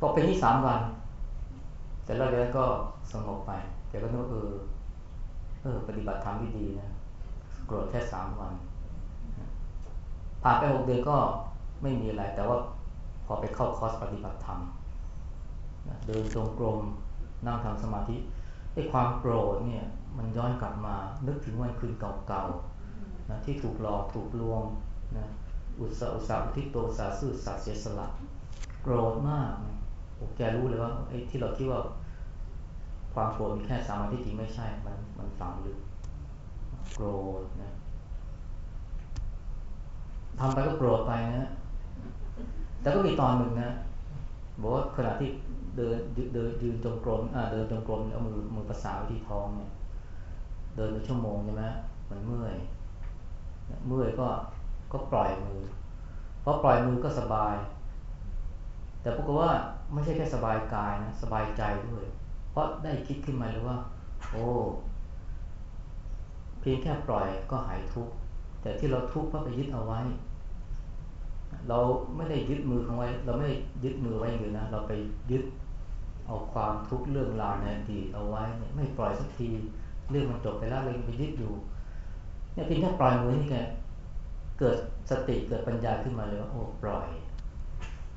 A: ก็เป็นที่สามวัน แต่แล้วแกก็สงบไปแกก็นึกเออเออปฏิบัติธรรมที่ดีนะโกรธแค่สามวันผ่านไปหกเดือนก็ ไม่มีอะไร แต่ว่าพอไปเข้าคอร์สปฏิบัติธรรมเดินจงกรมนั่งทำสมาธิไอ้ความโกรธเนี่ยมันย้อนกลับมานึกถึงวันคืนเก่าๆนะที่ถูกหลอกถูกลวงนะอุตสาหอุตสาอุทิศตัวสาซื่อสัตเสียสละโกรธมากนะโอ้แกรู้เลยว่าไอ้ที่เราคิดว่าความโกรธมีแค่สามาที่จริงไม่ใช่ มันมันฝังลึกโกรธนะทำไปก็โกรธไปนะ แต่ก็มีตอนหนึ่งนะบอกว่าขณะที่เดินเดินยืนจงกรมเดินจงกรมเอามือมือประสานที่ท้องเนี่ย เดินไปชั่วโมงใช่ไหมมันเมื่อย เมื่อยก็ก็ปล่อยมือเพราะปล่อยมือก็สบาย แต่พวกว่าไม่ใช่แค่สบายกายนะสบายใจด้วย เพราะได้คิดขึ้นมาเลยว่า โอ้เพียงแค่ปล่อยก็หายทุกข์แต่ที่เราทุกข์เพราะไปยึดเอาไว้ เราไม่ได้ยึดมือของไว้ เราไม่ได้ยึดมือไว้อยู่นะ เราไปยึดเอาความทุกข์เรื่องราวในอดีตเอาไว้เนี่ยไม่ปล่อยสักทีเรื่องมันจบไปแล้วเลยไปยึดอยู่เนี่ยเพียงแค่ปล่อยมือนี่แกเกิดสติเกิดปัญญาขึ้นมาเลยว่าโอ้ปล่อย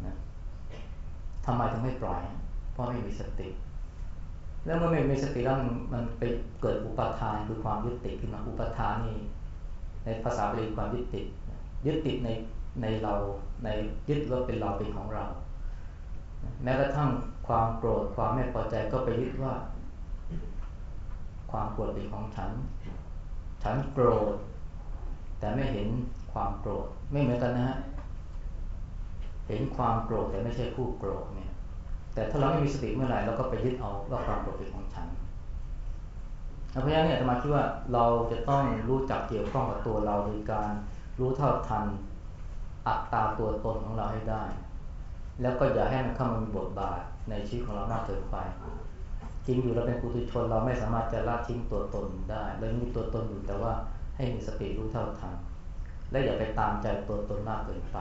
A: นะทำไมถึงไม่ปล่อย เพราะไม่มีสติ แล้วเมื่อไม่มีสติแล้วมันมันไปเกิดอุปทานคือความยึดติดขึ้นมาอุปทานนี่ในภาษาบาลีความยึดติดยึดติดใน ในเราในยึดว่าเป็นเราเป็นของเรา แม้กระทั่งความโกรธความไม่พอใจก็ไปยึดว่า ความโกรธเป็นของฉัน ฉันโกรธ แต่ไม่เห็นความโกรธไม่เหมือนกันนะฮะเห็นความโกรธแต่ไม่ใช่ผู้โกรธเนี่ย แต่ถ้าเราไม่มีสติเมื่อไหร่เราก็ไปยึดเอาว่าความโกรธเป็นของฉันเพราะฉะนั้นเนี่ยธรรมาคิดว่าเราจะต้องรู้จักเกี่ยวข้องกับตัวเราโดยการรู้เท่าทัน อัตตาตัวตนของเราให้ได้ แล้วก็อย่าให้มันเข้ามามีบทบาทในชีวิตของเรามากเกินไปจริงอยู่เราเป็นปุถุชนเราไม่สามารถจะละทิ้งตัวตนได้เรามีตัวตนอยู่แต่ว่าให้มีสติรู้เท่าทันและอย่าไปตามใจตัวตนมากเกินไป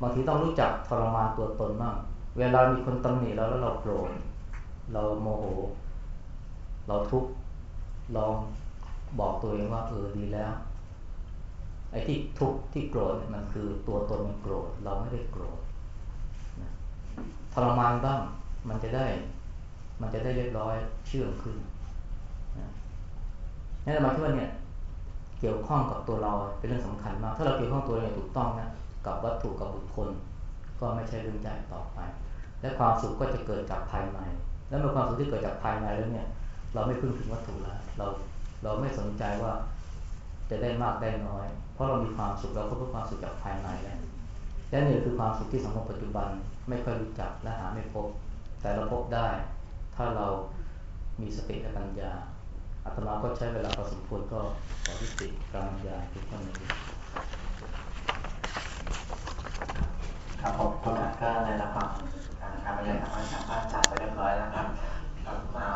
A: บางทีต้องรู้จักทรมานตัวตนมาก เวลามีคนตำหนิเราแล้วเราโกรธเราโมโห เราทุกข์ลองบอกตัวเองว่าเออดีแล้ว ไอ้ที่ทุกข์ที่โกรธมันคือตัวตนมันโกรธเราไม่ได้โกรธทรมานบ้างมันจะได้ มันจะได้เรียบร้อยเชื่องขึ้นนั่นหมายถึงว่าเนี่ยเกี่ยวข้องกับตัวเราเป็นเรื่องสำคัญมาก ถ้าเราเกี่ยวข้องตัวเราอย่างถูกต้องนะกับวัตถุกับบุคคล ก็ไม่ใช่เรื่องใหญ่ต่อไป และความสุขก็จะเกิดจากภายในและเมื่อความสุขที่เกิดจากภายในแล้วเนี่ยเราไม่พึ่งถึงวัตถุแล้วเราเราไม่สนใจว่าจะได้มากได้น้อย เพราะเรามีความสุขเราก็เพื่อความสุขจากภายในแล้วและนี่คือความสุขที่สังคมปัจจุบันไม่ค่อยรู้จักและหาไม่พบ แต่เราพบได้ ถ้าเรามีสติและปัญญาอาตมาก็ใช้เวลาพอสมควรก็ขอทิติการบรรยายทุกท่านนี้
B: ครับผมก็ได้รับฟังการบรรยายธรรมจากพระอาจารย์ไปเรียบร้อยแล้วครับมา